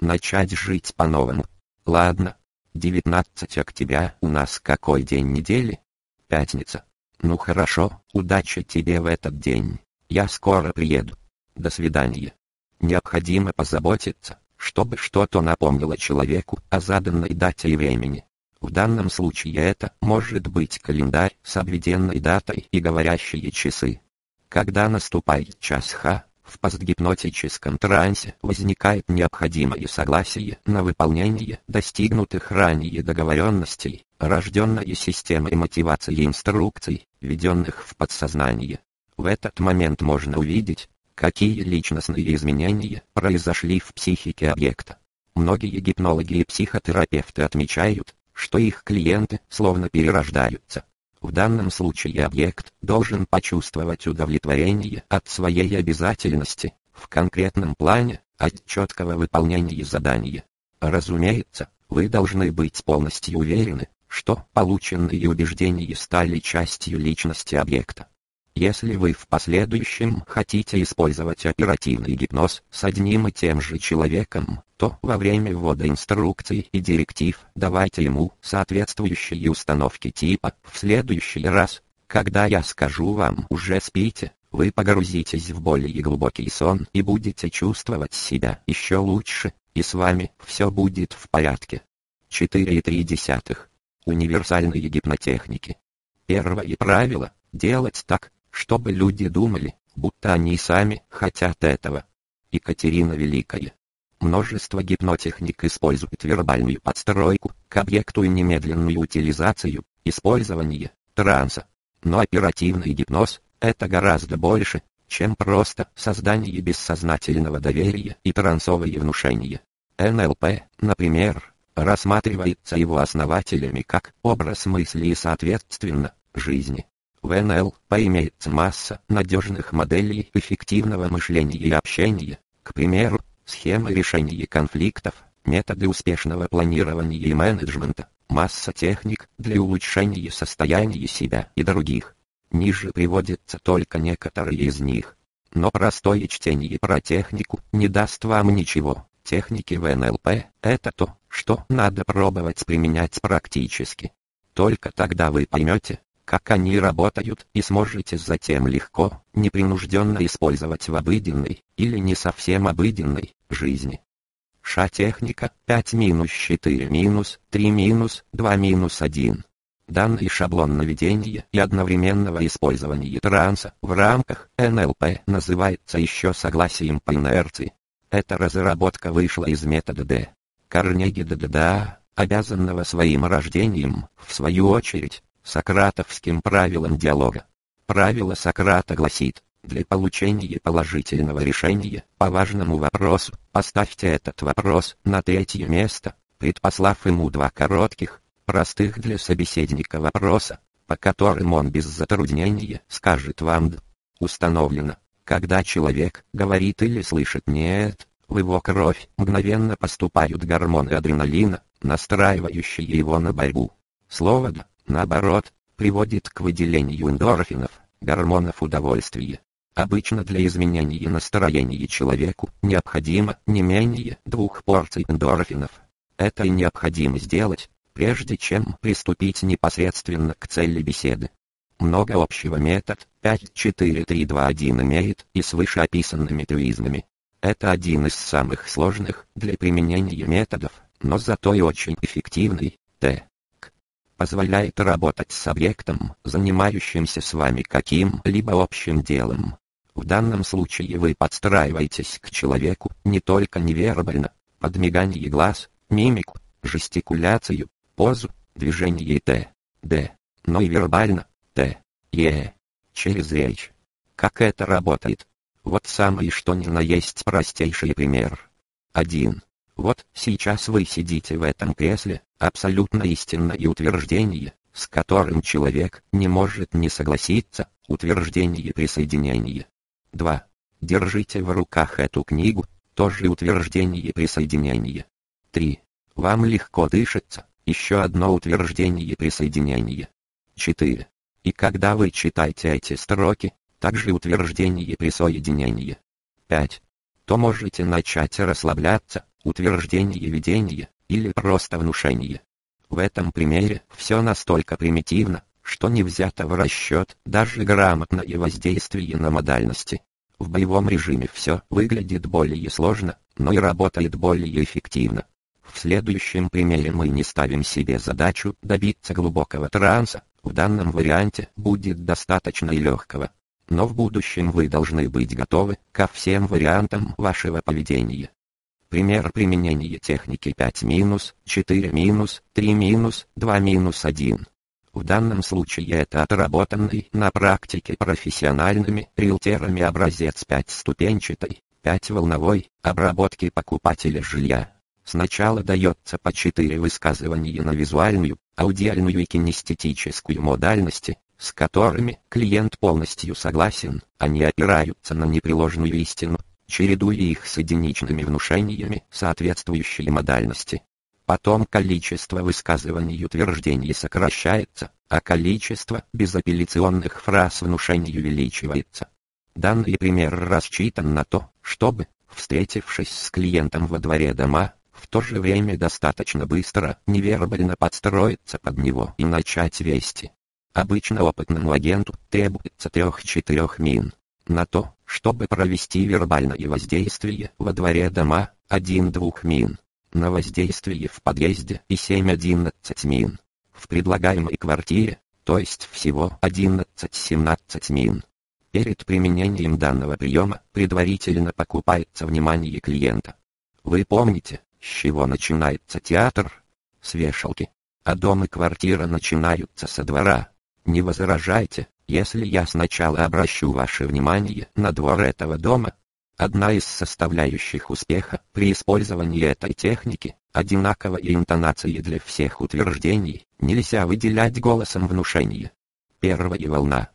начать жить по-новому. Ладно, 19 октября у нас какой день недели? Пятница. Ну хорошо, удачи тебе в этот день. Я скоро приеду. До свидания. Необходимо позаботиться, чтобы что-то напомнило человеку о заданной дате и времени. В данном случае это может быть календарь с обведенной датой и говорящие часы. Когда наступает час Х, в постгипнотическом трансе возникает необходимое согласие на выполнение достигнутых ранее договоренностей, рожденной системой мотивации инструкций, введенных в подсознание. В этот момент можно увидеть, какие личностные изменения произошли в психике объекта. Многие гипнологи и психотерапевты отмечают, что их клиенты словно перерождаются. В данном случае объект должен почувствовать удовлетворение от своей обязательности, в конкретном плане, от четкого выполнения задания. Разумеется, вы должны быть полностью уверены, что полученные убеждения стали частью личности объекта. Если вы в последующем хотите использовать оперативный гипноз с одним и тем же человеком, то во время ввода инструкций и директив давайте ему соответствующие установки типа «в следующий раз, когда я скажу вам уже спите», вы погрузитесь в более глубокий сон и будете чувствовать себя еще лучше, и с вами все будет в порядке. 4,3. Универсальные гипнотехники. Первое правило – делать так, чтобы люди думали, будто они сами хотят этого. Екатерина Великая. Множество гипнотехник используют вербальную подстройку к объекту и немедленную утилизацию, использование транса. Но оперативный гипноз – это гораздо больше, чем просто создание бессознательного доверия и трансовое внушение. НЛП, например, рассматривается его основателями как образ мысли и соответственно, жизни. В НЛП имеется масса надежных моделей эффективного мышления и общения, к примеру, схемы решения конфликтов, методы успешного планирования и менеджмента, масса техник для улучшения состояния себя и других. Ниже приводятся только некоторые из них. Но простое чтение про технику не даст вам ничего. Техники в НЛП – это то, что надо пробовать применять практически. Только тогда вы поймете, как они работают, и сможете затем легко, непринужденно использовать в обыденной, или не совсем обыденной, жизни. Ша-техника 5 минус 4 минус 3 минус 2 минус 1. Данный шаблон наведения и одновременного использования транса в рамках НЛП называется еще согласием по инерции. Эта разработка вышла из метода Д. Карнеги ДДДА, обязанного своим рождением, в свою очередь, Сократовским правилам диалога. Правило Сократа гласит, для получения положительного решения по важному вопросу, поставьте этот вопрос на третье место, предпослав ему два коротких, простых для собеседника вопроса, по которым он без затруднения скажет вам «д». Установлено, когда человек говорит или слышит «нет», в его кровь мгновенно поступают гормоны адреналина, настраивающие его на борьбу. Слово «да» наоборот, приводит к выделению эндорфинов, гормонов удовольствия. Обычно для изменения настроения человеку необходимо не менее двух порций эндорфинов. Это и необходимо сделать, прежде чем приступить непосредственно к цели беседы. Много общего метод 5-4-3-2-1 имеет и с вышеописанными туизмами. Это один из самых сложных для применения методов, но зато и очень эффективный. Т позволяет работать с объектом, занимающимся с вами каким-либо общим делом. В данном случае вы подстраиваетесь к человеку не только невербально, подмигание глаз, мимику, жестикуляцию, позу, движение Т, Д, но и вербально, Т, Е, через речь. Как это работает? Вот самый что ни на есть простейший пример. 1. Вот сейчас вы сидите в этом кресле, абсолютно истинное утверждение, с которым человек не может не согласиться, утверждение присоединения. 2. Держите в руках эту книгу, тоже утверждение присоединения. 3. Вам легко дышится, еще одно утверждение присоединения. 4. И когда вы читаете эти строки, также утверждение присоединения. 5. То можете начать расслабляться, утверждение видения, или просто внушение. В этом примере все настолько примитивно, что не взято в расчет даже грамотное воздействие на модальности. В боевом режиме все выглядит более сложно, но и работает более эффективно. В следующем примере мы не ставим себе задачу добиться глубокого транса, в данном варианте будет достаточно и легкого. Но в будущем вы должны быть готовы ко всем вариантам вашего поведения. Пример применения техники 5 минус, 4 минус, 3 минус, 2 минус 1. В данном случае это отработанный на практике профессиональными риэлтерами образец 5 ступенчатой, 5 волновой обработки покупателя жилья. Сначала дается по четыре высказывания на визуальную, аудиальную и кинестетическую модальности, с которыми клиент полностью согласен, они опираются на непреложную истину, чередуя их с единичными внушениями соответствующей модальности. Потом количество высказываний утверждений сокращается, а количество безапелляционных фраз внушений увеличивается. Данный пример рассчитан на то, чтобы, встретившись с клиентом во дворе дома, в то же время достаточно быстро, невербально подстроиться под него и начать вести. Обычно опытному агенту требуется трех-четырех мин. На то, чтобы провести вербальное воздействие во дворе дома, один-двух мин. На воздействие в подъезде и 7-11 мин. В предлагаемой квартире, то есть всего 11-17 мин. Перед применением данного приема предварительно покупается внимание клиента. Вы помните, с чего начинается театр? С вешалки. А дом и квартира начинаются со двора. Не возражайте, если я сначала обращу ваше внимание на двор этого дома. Одна из составляющих успеха при использовании этой техники – одинаковые интонации для всех утверждений, нельзя выделять голосом внушения. Первая волна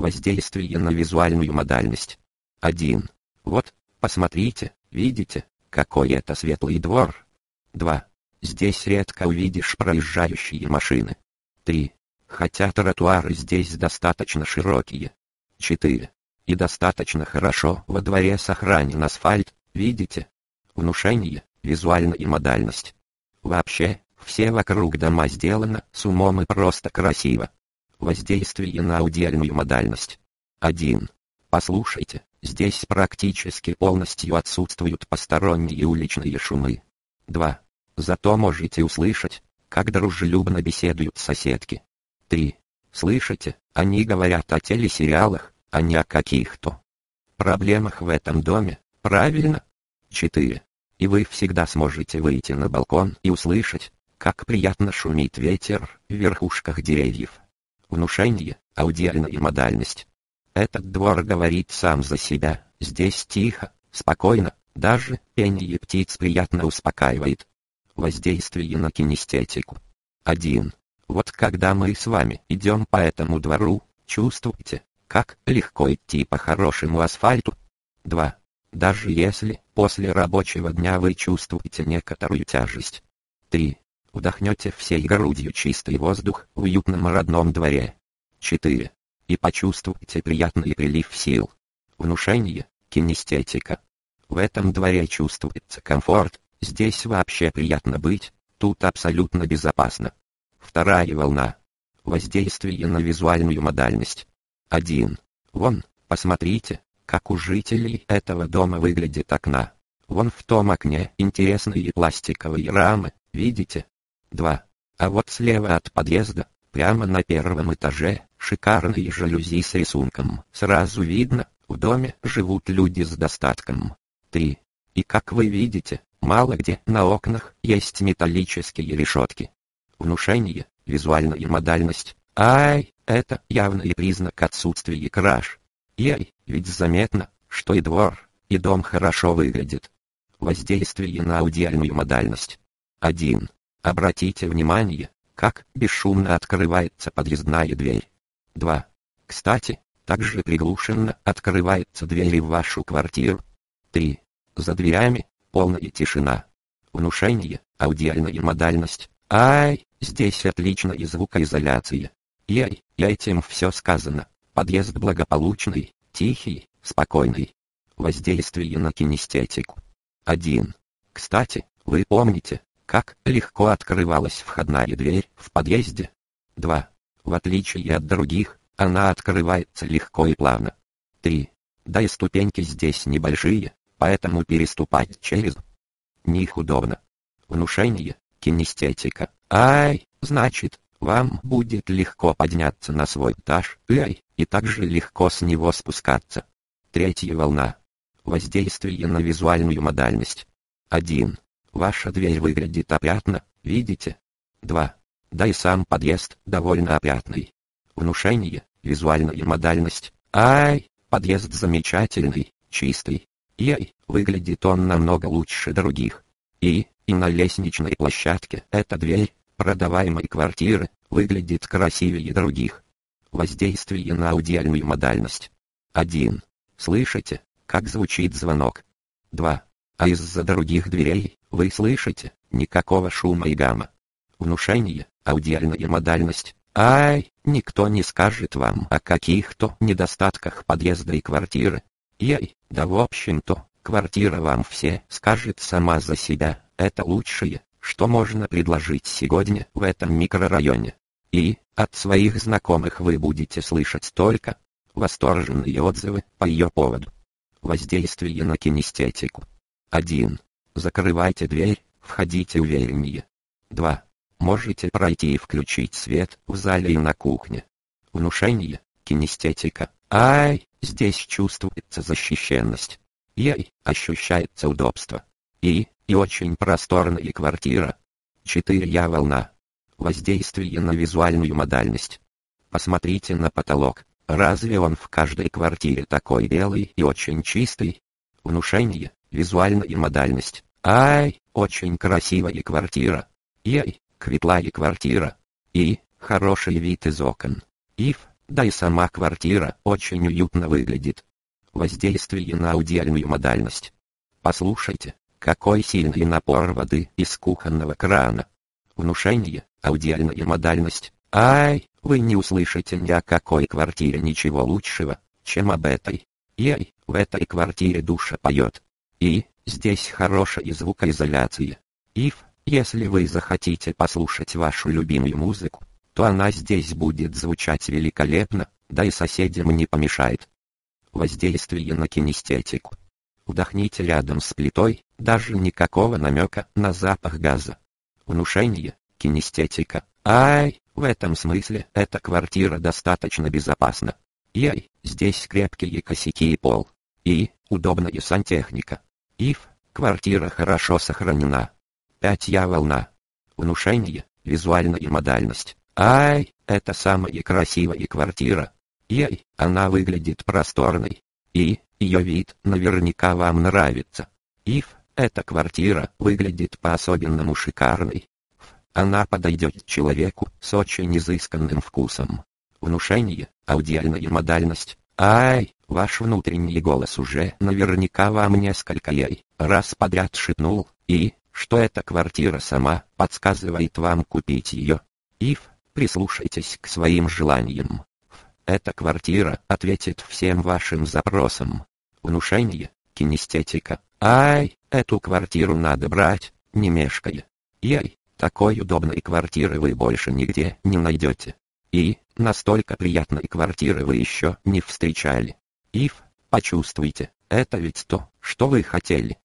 Воздействие на визуальную модальность. 1. Вот, посмотрите, видите, какой это светлый двор. 2. Здесь редко увидишь проезжающие машины. 3. Хотя тротуары здесь достаточно широкие. 4. И достаточно хорошо во дворе сохранен асфальт, видите? Внушение, визуальная модальность. Вообще, все вокруг дома сделано с умом и просто красиво. Воздействие на аудиальную модальность. 1. Послушайте, здесь практически полностью отсутствуют посторонние уличные шумы. 2. Зато можете услышать, как дружелюбно беседуют соседки. 3. Слышите, они говорят о телесериалах, а не о каких-то проблемах в этом доме, правильно? 4. И вы всегда сможете выйти на балкон и услышать, как приятно шумит ветер в верхушках деревьев внушение, аудиальная модальность. Этот двор говорит сам за себя, здесь тихо, спокойно, даже пение птиц приятно успокаивает. Воздействие на кинестетику. 1. Вот когда мы с вами идем по этому двору, чувствуете, как легко идти по хорошему асфальту. 2. Даже если после рабочего дня вы чувствуете некоторую тяжесть. 3. Вдохнете всей грудью чистый воздух в уютном родном дворе. 4. И почувствуйте приятный прилив сил. Внушение, кинестетика. В этом дворе чувствуется комфорт, здесь вообще приятно быть, тут абсолютно безопасно. Вторая волна. Воздействие на визуальную модальность. 1. Вон, посмотрите, как у жителей этого дома выглядит окна. Вон в том окне интересные пластиковые рамы, видите? 2. А вот слева от подъезда, прямо на первом этаже, шикарные жалюзи с рисунком. Сразу видно, в доме живут люди с достатком. 3. И как вы видите, мало где на окнах есть металлические решетки. Внушение, визуальная модальность. Ай, это явный признак отсутствия краж. Ей, ведь заметно, что и двор, и дом хорошо выглядит. Воздействие на аудиальную модальность. 1. Обратите внимание, как бесшумно открывается подъездная дверь. 2. Кстати, также приглушенно открывается дверь в вашу квартиру. 3. За дверями полная тишина. Внушение, аудиальная модальность. Ай, здесь отличная звукоизоляция. Яй, и этим все сказано. Подъезд благополучный, тихий, спокойный. Воздействие на кинестетику. 1. Кстати, вы помните, как легко открывалась входная дверь в подъезде. 2. В отличие от других, она открывается легко и плавно. 3. Да и ступеньки здесь небольшие, поэтому переступать через них удобно. Внушение, кинестетика. Ай, значит, вам будет легко подняться на свой этаж, ай, и также легко с него спускаться. Третья волна. Воздействие на визуальную модальность. 1. Ваша дверь выглядит опрятно, видите? 2. Да и сам подъезд довольно опрятный. Внушение, визуальная модальность. Ай, подъезд замечательный, чистый. Ей, выглядит он намного лучше других. И, и на лестничной площадке эта дверь продаваемой квартиры выглядит красивее других. Воздействие на аудиальную модальность. 1. Слышите, как звучит звонок? 2. А из-за других дверей, вы слышите, никакого шума и гамма. Внушение, аудиальная модальность. Ай, никто не скажет вам о каких-то недостатках подъезда и квартиры. Ей, да в общем-то, квартира вам все скажет сама за себя. Это лучшее, что можно предложить сегодня в этом микрорайоне. И, от своих знакомых вы будете слышать только восторженные отзывы по ее поводу. Воздействие на кинестетику. 1. Закрывайте дверь, входите увереннее. 2. Можете пройти и включить свет в зале и на кухне. Внушение, кинестетика. Ай, здесь чувствуется защищенность. Ей, ощущается удобство. И, и очень просторная квартира. 4. Я волна. Воздействие на визуальную модальность. Посмотрите на потолок. Разве он в каждой квартире такой белый и очень чистый? Внушение, визуальная модальность. Ай, очень красивая квартира. Ей, кветлая квартира. И, хороший вид из окон. Ив, да и сама квартира очень уютно выглядит. Воздействие на аудиальную модальность. Послушайте, какой сильный напор воды из кухонного крана. Внушение, аудиальная модальность. Ай, вы не услышите ни о какой квартире ничего лучшего, чем об этой. Ей, в этой квартире душа поет. И, здесь хорошая звукоизоляция. Ив, если вы захотите послушать вашу любимую музыку, то она здесь будет звучать великолепно, да и соседям не помешает. Воздействие на кинестетику. Вдохните рядом с плитой, даже никакого намека на запах газа. Внушение, кинестетика. Ай, в этом смысле эта квартира достаточно безопасна. Ей, здесь крепкие косяки и пол. И, удобная сантехника. Ив, квартира хорошо сохранена. 5 я волна. Внушение, визуальная модальность. Ай, это самая красивая квартира. Ей, она выглядит просторной. И, ее вид наверняка вам нравится. Ив, эта квартира выглядит по-особенному шикарной. Она подойдет человеку с очень изысканным вкусом. Внушение, аудиальная модальность. Ай, ваш внутренний голос уже наверняка вам несколько ей раз подряд шепнул, и, что эта квартира сама подсказывает вам купить ее. Ив, прислушайтесь к своим желаниям. Эта квартира ответит всем вашим запросам внушение, кинестетика. Ай, эту квартиру надо брать, не мешкая. Ей, такой удобной квартиры вы больше нигде не найдете. И, настолько приятной квартиры вы еще не встречали. Ив, почувствуйте, это ведь то, что вы хотели.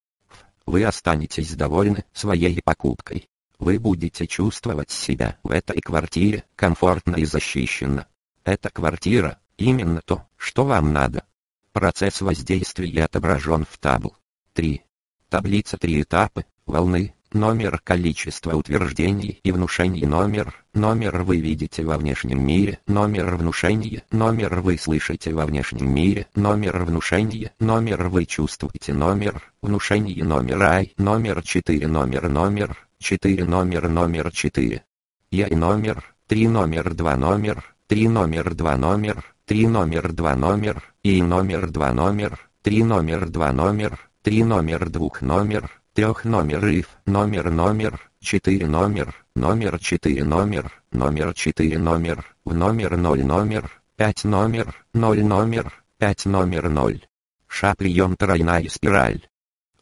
Вы останетесь довольны своей покупкой. Вы будете чувствовать себя в этой квартире комфортно и защищенно. Эта квартира – именно то, что вам надо. Процесс воздействия отображен в табл. 3. Таблица три этапы, волны, номер количество утверждений и внушений номер, номер вы видите во внешнем мире, номер внушения, номер вы слышите во внешнем мире, номер внушения, номер вы чувствуете номер, внушение номер I, номер 4 номер номер, 4 номер номер 4. Я и номер, 3 номер 2 номер, 3 номер 2 номер, 3 номер 2 номер, и номер 2 номер, 3 номер 2 номер, 3 номер 2 номер, 3 номер ив, номер номер, 4 номер, номер 4 номер, номер 4 номер, в номер 0 номер, 5 номер, 0 номер, 5 номер 0. Ша прием тройная спираль.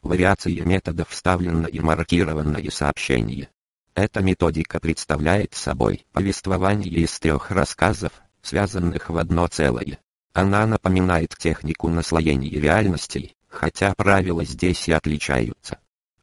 Вариации методов вставленное и маркированное сообщение. Эта методика представляет собой повествование из трех рассказов, связанных в одно целое. Она напоминает технику наслоения реальностей, хотя правила здесь и отличаются.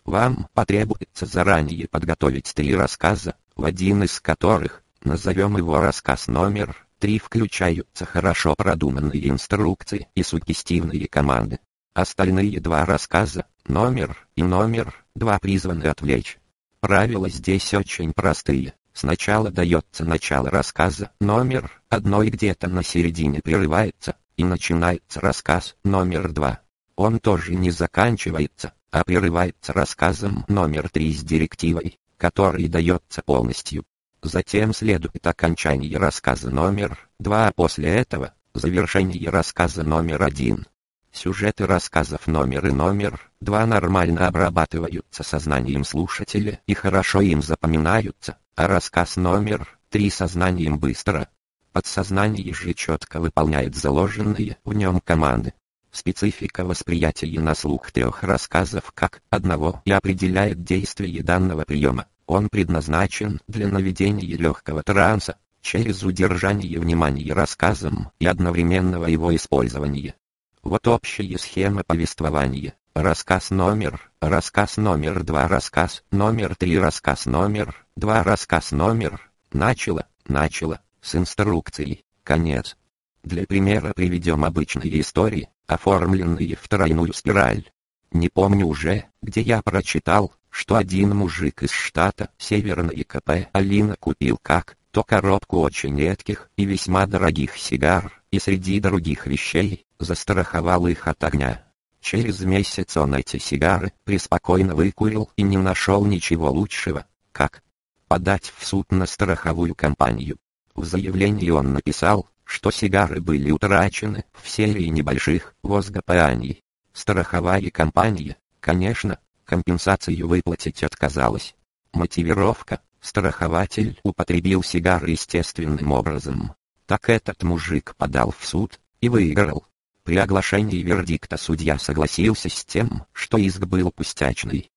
Вам потребуется заранее подготовить три рассказа, в один из которых, назовем его рассказ номер, три включаются хорошо продуманные инструкции и сугестивные команды. Остальные два рассказа, номер и номер, два призваны отвлечь. Правила здесь очень простые. Сначала дается начало рассказа, номер, одно и где-то на середине прерывается, и начинается рассказ, номер два. Он тоже не заканчивается, а прерывается рассказом номер три с директивой, который дается полностью. Затем следует окончание рассказа номер два, а после этого – завершение рассказа номер один. Сюжеты рассказов номер и номер два нормально обрабатываются сознанием слушателя и хорошо им запоминаются, а рассказ номер три сознанием быстро. Подсознание же четко выполняет заложенные в нем команды. Специфика восприятия на слух трех рассказов как одного и определяет действие данного приема. Он предназначен для наведения легкого транса, через удержание внимания рассказом и одновременного его использования. Вот общая схема повествования. Рассказ номер, рассказ номер два, рассказ номер три, рассказ номер два, рассказ номер. Начало, начало, с инструкцией, конец. Для примера приведем обычные истории, оформленные в тройную спираль. Не помню уже, где я прочитал, что один мужик из штата Северной КП Алина купил как то коробку очень редких и весьма дорогих сигар, и среди других вещей, застраховал их от огня. Через месяц он эти сигары преспокойно выкурил и не нашел ничего лучшего, как подать в суд на страховую компанию. В заявлении он написал, что сигары были утрачены в серии небольших возгопаний. Страховая компания, конечно, компенсацию выплатить отказалась. Мотивировка – страхователь употребил сигары естественным образом. Так этот мужик подал в суд и выиграл. При оглашении вердикта судья согласился с тем, что иск был пустячный.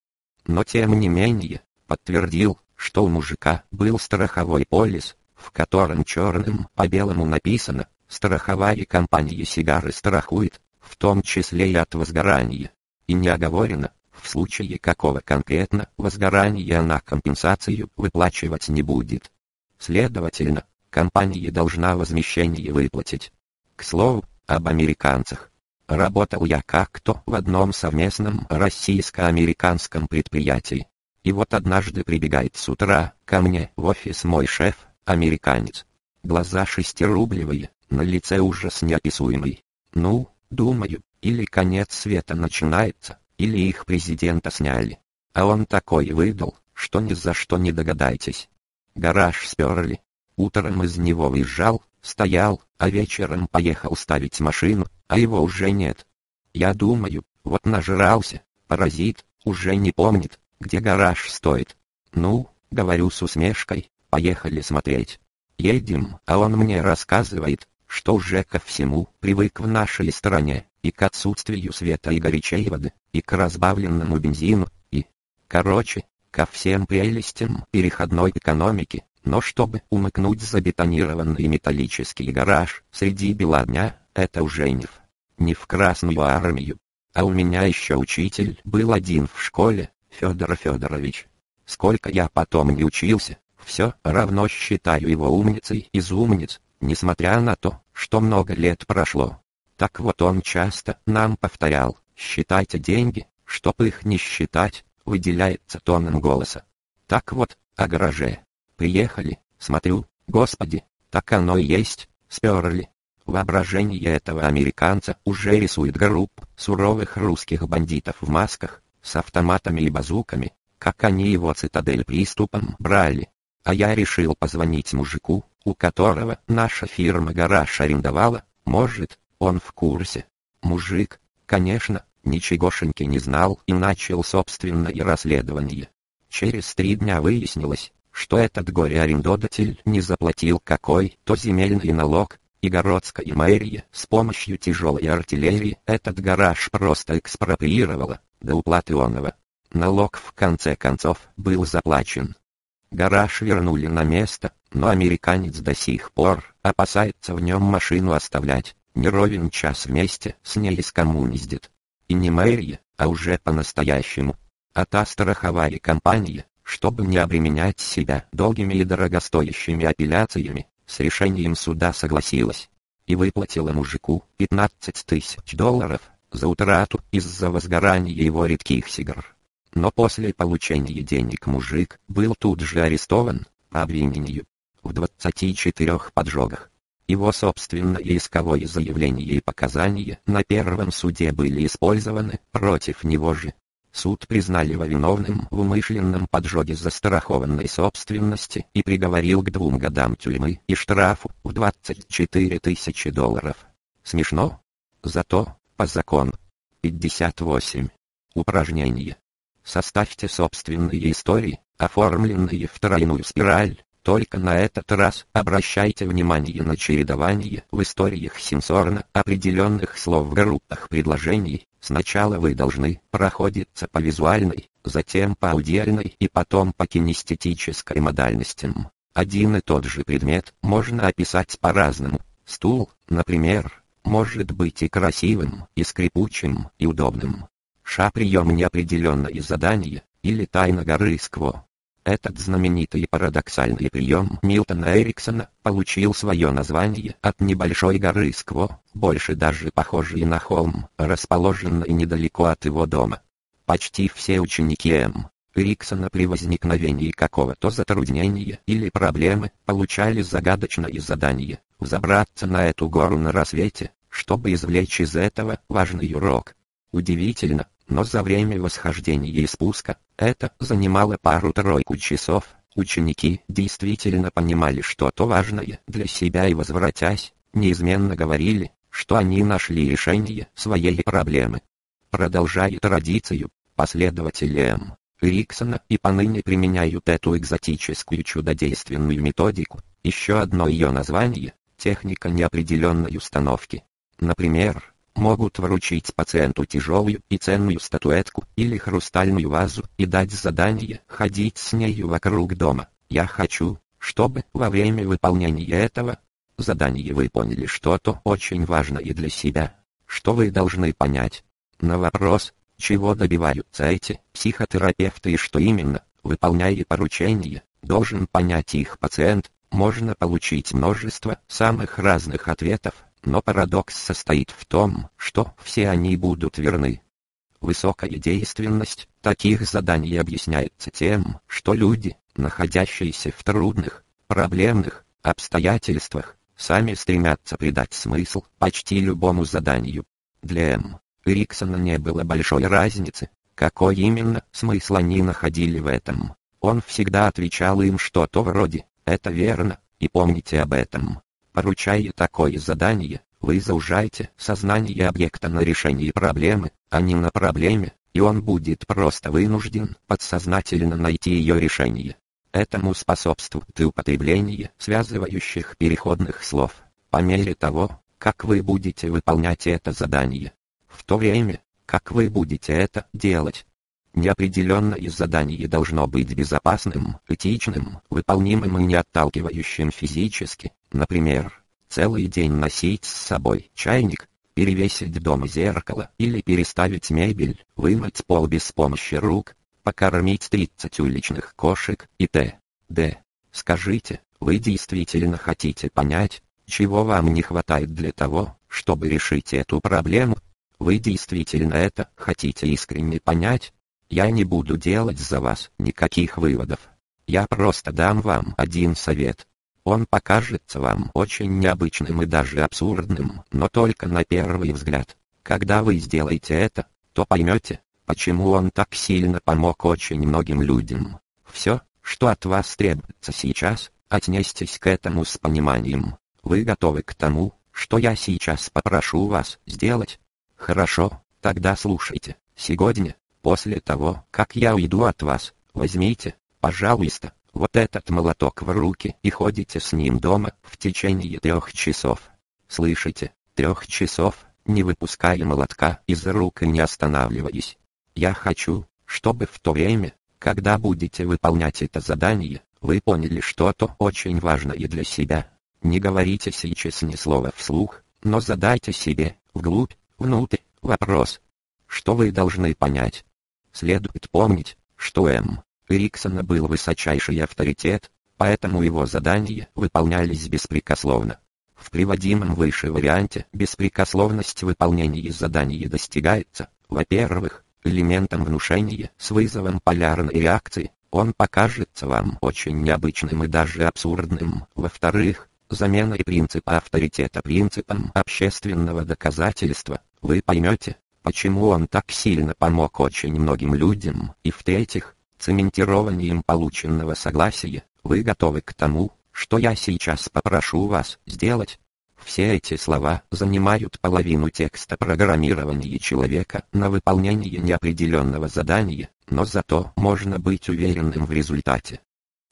Но тем не менее, подтвердил, что у мужика был страховой полис, в котором черным по белому написано «Страховая компания сигары страхует, в том числе и от возгорания». И не оговорено, в случае какого конкретно возгорания она компенсацию выплачивать не будет. Следовательно, компания должна возмещение выплатить. К слову, об американцах. Работал я как-то в одном совместном российско-американском предприятии. И вот однажды прибегает с утра ко мне в офис мой шеф, американец. Глаза шестирублевые, на лице ужас неописуемый. Ну, думаю, или конец света начинается, или их президента сняли. А он такой выдал, что ни за что не догадаетесь. Гараж сперли. Утром из него выезжал, стоял, а вечером поехал ставить машину, а его уже нет. Я думаю, вот нажрался, паразит, уже не помнит, где гараж стоит. Ну, говорю с усмешкой, Поехали смотреть. Едем, а он мне рассказывает, что уже ко всему привык в нашей стране, и к отсутствию света и горячей воды, и к разбавленному бензину, и, короче, ко всем прелестям переходной экономики, но чтобы умыкнуть забетонированный металлический гараж среди бела дня, это уже не в, не в Красную армию. А у меня еще учитель был один в школе, Федор Федорович. Сколько я потом не учился, все равно считаю его умницей из умниц, несмотря на то, что много лет прошло. Так вот он часто нам повторял, считайте деньги, чтоб их не считать, выделяется тоном голоса. Так вот, о гараже. Приехали, смотрю, господи, так оно и есть, сперли. Воображение этого американца уже рисует групп суровых русских бандитов в масках, с автоматами и базуками, как они его цитадель приступом брали. А я решил позвонить мужику, у которого наша фирма гараж арендовала, может, он в курсе. Мужик, конечно, ничегошеньки не знал и начал собственное расследование. Через три дня выяснилось, что этот горе-арендодатель не заплатил какой-то земельный налог, и городская мэрия с помощью тяжелой артиллерии этот гараж просто экспроприировала, до уплаты оного. Налог в конце концов был заплачен, Гараж вернули на место, но американец до сих пор опасается в нем машину оставлять, не ровен час вместе с ней скоммуниздит. И не мэрия, а уже по-настоящему. А та страховая компания, чтобы не обременять себя долгими и дорогостоящими апелляциями, с решением суда согласилась. И выплатила мужику 15 тысяч долларов за утрату из-за возгорания его редких сигар но после получения денег мужик был тут же арестован по обвинению в 24 поджогах. Его собственное исковое заявление и показания на первом суде были использованы против него же. Суд признал его виновным в умышленном поджоге застрахованной собственности и приговорил к двум годам тюрьмы и штрафу в 24 тысячи долларов. Смешно? Зато, по закону. 58. Упражнение. Составьте собственные истории, оформленные в тройную спираль, только на этот раз обращайте внимание на чередование в историях сенсорно определенных слов в группах предложений. Сначала вы должны проходиться по визуальной, затем по аудиальной и потом по кинестетической модальностям. Один и тот же предмет можно описать по-разному. Стул, например, может быть и красивым, и скрипучим, и удобным. Ша прием неопределенное задание, или тайна горы Скво. Этот знаменитый парадоксальный прием Милтона Эриксона получил свое название от небольшой горы Скво, больше даже похожей на холм, расположенной недалеко от его дома. Почти все ученики М. Эриксона при возникновении какого-то затруднения или проблемы получали загадочное задание – взобраться на эту гору на рассвете, чтобы извлечь из этого важный урок. Удивительно, но за время восхождения и спуска, это занимало пару-тройку часов, ученики действительно понимали что-то важное для себя и возвратясь, неизменно говорили, что они нашли решение своей проблемы. Продолжая традицию, последователи М. Риксона и поныне применяют эту экзотическую чудодейственную методику. Еще одно ее название – техника неопределенной установки. Например, могут вручить пациенту тяжелую и ценную статуэтку или хрустальную вазу и дать задание ходить с нею вокруг дома. Я хочу, чтобы во время выполнения этого задания вы поняли что-то очень важное для себя, что вы должны понять. На вопрос, чего добиваются эти психотерапевты и что именно, выполняя поручения, должен понять их пациент, можно получить множество самых разных ответов, но парадокс состоит в том, что все они будут верны. Высокая действенность таких заданий объясняется тем, что люди, находящиеся в трудных, проблемных обстоятельствах, сами стремятся придать смысл почти любому заданию. Для М. Риксона не было большой разницы, какой именно смысл они находили в этом. Он всегда отвечал им что-то вроде «это верно, и помните об этом». Поручая такое задание, вы заужаете сознание объекта на решение проблемы, а не на проблеме, и он будет просто вынужден подсознательно найти ее решение. Этому способствует и употребление связывающих переходных слов, по мере того, как вы будете выполнять это задание. В то время, как вы будете это делать, Неопределенное задание должно быть безопасным, этичным, выполнимым и не отталкивающим физически. Например, целый день носить с собой чайник, перевесить дома зеркало или переставить мебель, вымыть пол без помощи рук, покормить 30 уличных кошек и т.д. Скажите, вы действительно хотите понять, чего вам не хватает для того, чтобы решить эту проблему? Вы действительно это хотите искренне понять? Я не буду делать за вас никаких выводов. Я просто дам вам один совет. Он покажется вам очень необычным и даже абсурдным, но только на первый взгляд. Когда вы сделаете это, то поймете, почему он так сильно помог очень многим людям. Все, что от вас требуется сейчас, отнестись к этому с пониманием. Вы готовы к тому, что я сейчас попрошу вас сделать? Хорошо, тогда слушайте. Сегодня, После того, как я уйду от вас, возьмите, пожалуйста, вот этот молоток в руки и ходите с ним дома в течение трех часов. Слышите, трех часов, не выпуская молотка из рук и не останавливаясь. Я хочу, чтобы в то время, когда будете выполнять это задание, вы поняли что-то очень важное для себя. Не говорите сейчас ни слова вслух, но задайте себе, вглубь, внутрь, вопрос. Что вы должны понять? Следует помнить, что М. Риксона был высочайший авторитет, поэтому его задания выполнялись беспрекословно. В приводимом выше варианте беспрекословность выполнения заданий достигается, во-первых, элементом внушения с вызовом полярной реакции, он покажется вам очень необычным и даже абсурдным, во-вторых, заменой принципа авторитета принципом общественного доказательства, вы поймете, почему он так сильно помог очень многим людям, и в-третьих, цементированием полученного согласия, вы готовы к тому, что я сейчас попрошу вас сделать? Все эти слова занимают половину текста программирования человека на выполнение неопределенного задания, но зато можно быть уверенным в результате.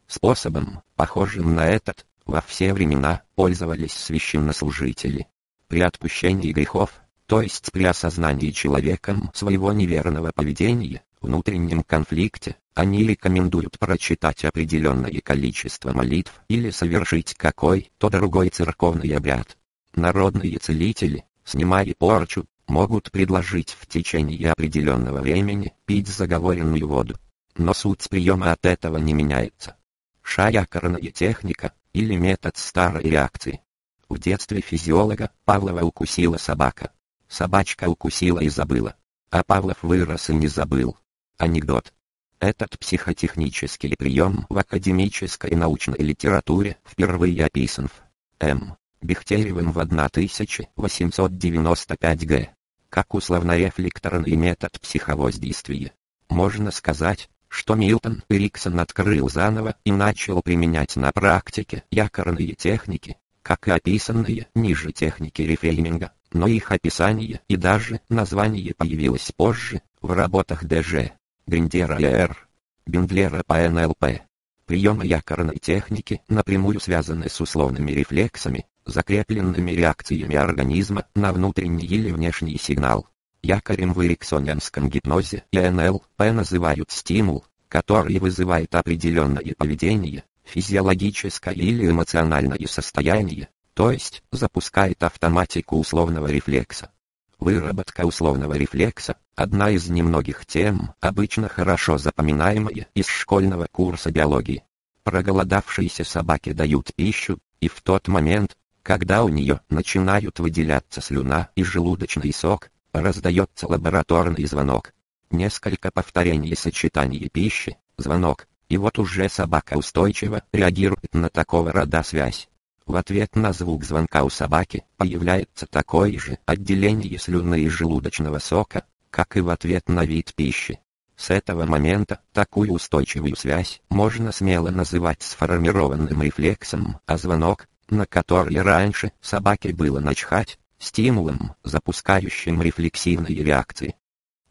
Способом, похожим на этот, во все времена пользовались священнослужители. При отпущении грехов, то есть при осознании человеком своего неверного поведения, внутреннем конфликте, они рекомендуют прочитать определенное количество молитв или совершить какой-то другой церковный обряд. Народные целители, снимая порчу, могут предложить в течение определенного времени пить заговоренную воду. Но суть приема от этого не меняется. Шаякорная техника, или метод старой реакции. В детстве физиолога Павлова укусила собака. Собачка укусила и забыла. А Павлов вырос и не забыл. Анекдот. Этот психотехнический прием в академической научной литературе впервые описан в М. Бехтеревым в 1895 г. Как условно-рефлекторный метод психовоздействия. Можно сказать, что Милтон Эриксон открыл заново и начал применять на практике якорные техники, как и описанные ниже техники рефрейминга, но их описание и даже название появилось позже, в работах ДЖ, Гриндера Р. Бендлера по НЛП. Приемы якорной техники напрямую связаны с условными рефлексами, закрепленными реакциями организма на внутренний или внешний сигнал. Якорем в эриксонианском гипнозе и НЛП называют стимул, который вызывает определенное поведение, физиологическое или эмоциональное состояние, то есть запускает автоматику условного рефлекса. Выработка условного рефлекса – одна из немногих тем, обычно хорошо запоминаемая из школьного курса биологии. Проголодавшиеся собаки дают пищу, и в тот момент, когда у нее начинают выделяться слюна и желудочный сок, раздается лабораторный звонок. Несколько повторений сочетания пищи, звонок, и вот уже собака устойчиво реагирует на такого рода связь. В ответ на звук звонка у собаки появляется такое же отделение слюны и желудочного сока, как и в ответ на вид пищи. С этого момента такую устойчивую связь можно смело называть сформированным рефлексом, а звонок, на который раньше собаке было начхать, стимулом, запускающим рефлексивные реакции.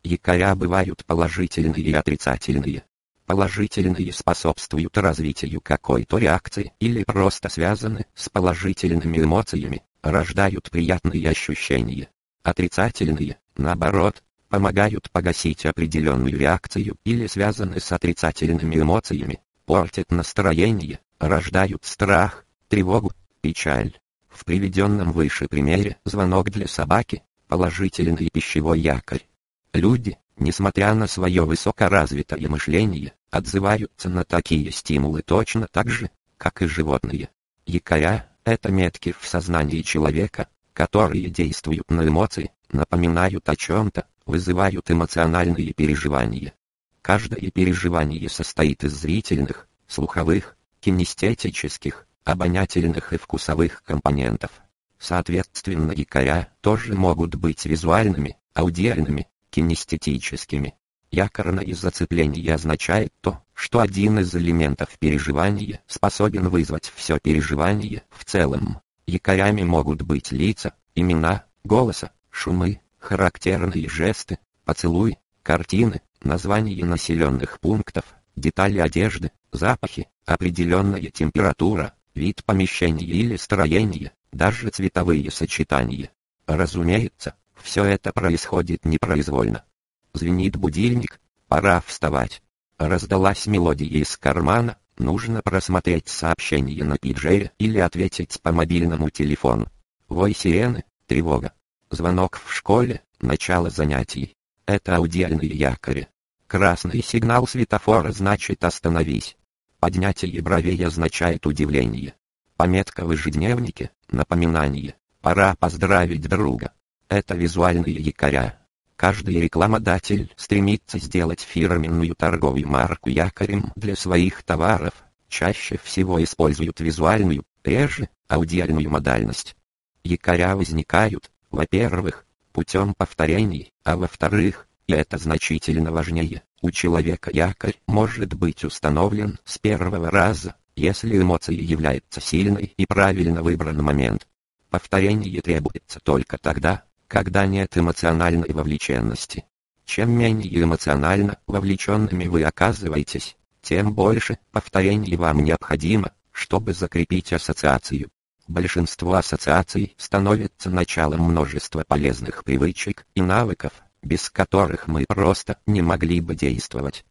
Якоря бывают положительные и отрицательные. Положительные способствуют развитию какой-то реакции или просто связаны с положительными эмоциями, рождают приятные ощущения. Отрицательные, наоборот, помогают погасить определенную реакцию или связаны с отрицательными эмоциями, портят настроение, рождают страх, тревогу, печаль. В приведенном выше примере звонок для собаки – положительный пищевой якорь. Люди, несмотря на свое высокоразвитое мышление, отзываются на такие стимулы точно так же, как и животные. Якоря – это метки в сознании человека, которые действуют на эмоции, напоминают о чем-то, вызывают эмоциональные переживания. Каждое переживание состоит из зрительных, слуховых, кинестетических, обонятельных и вкусовых компонентов. Соответственно якоря тоже могут быть визуальными, аудиальными, кинестетическими. Якорное зацепление означает то, что один из элементов переживания способен вызвать все переживание в целом. Якорями могут быть лица, имена, голоса, шумы, характерные жесты, поцелуй, картины, названия населенных пунктов, детали одежды, запахи, определенная температура, вид помещения или строения, даже цветовые сочетания. Разумеется, все это происходит непроизвольно. Звенит будильник, пора вставать. Раздалась мелодия из кармана, нужно просмотреть сообщение на пиджее или ответить по мобильному телефону. Вой сирены, тревога. Звонок в школе, начало занятий. Это аудиальные якори. Красный сигнал светофора значит «остановись». Поднятие бровей означает удивление. Пометка в ежедневнике – напоминание. Пора поздравить друга. Это визуальные якоря. Каждый рекламодатель стремится сделать фирменную торговую марку якорем для своих товаров. Чаще всего используют визуальную, реже – аудиальную модальность. Якоря возникают, во-первых, путем повторений, а во-вторых, и это значительно важнее, у человека якорь может быть установлен с первого раза, если эмоция является сильной и правильно выбран момент. Повторение требуется только тогда, когда нет эмоциональной вовлеченности. Чем менее эмоционально вовлеченными вы оказываетесь, тем больше повторений вам необходимо, чтобы закрепить ассоциацию. Большинство ассоциаций становится началом множества полезных привычек и навыков, без которых мы просто не могли бы действовать.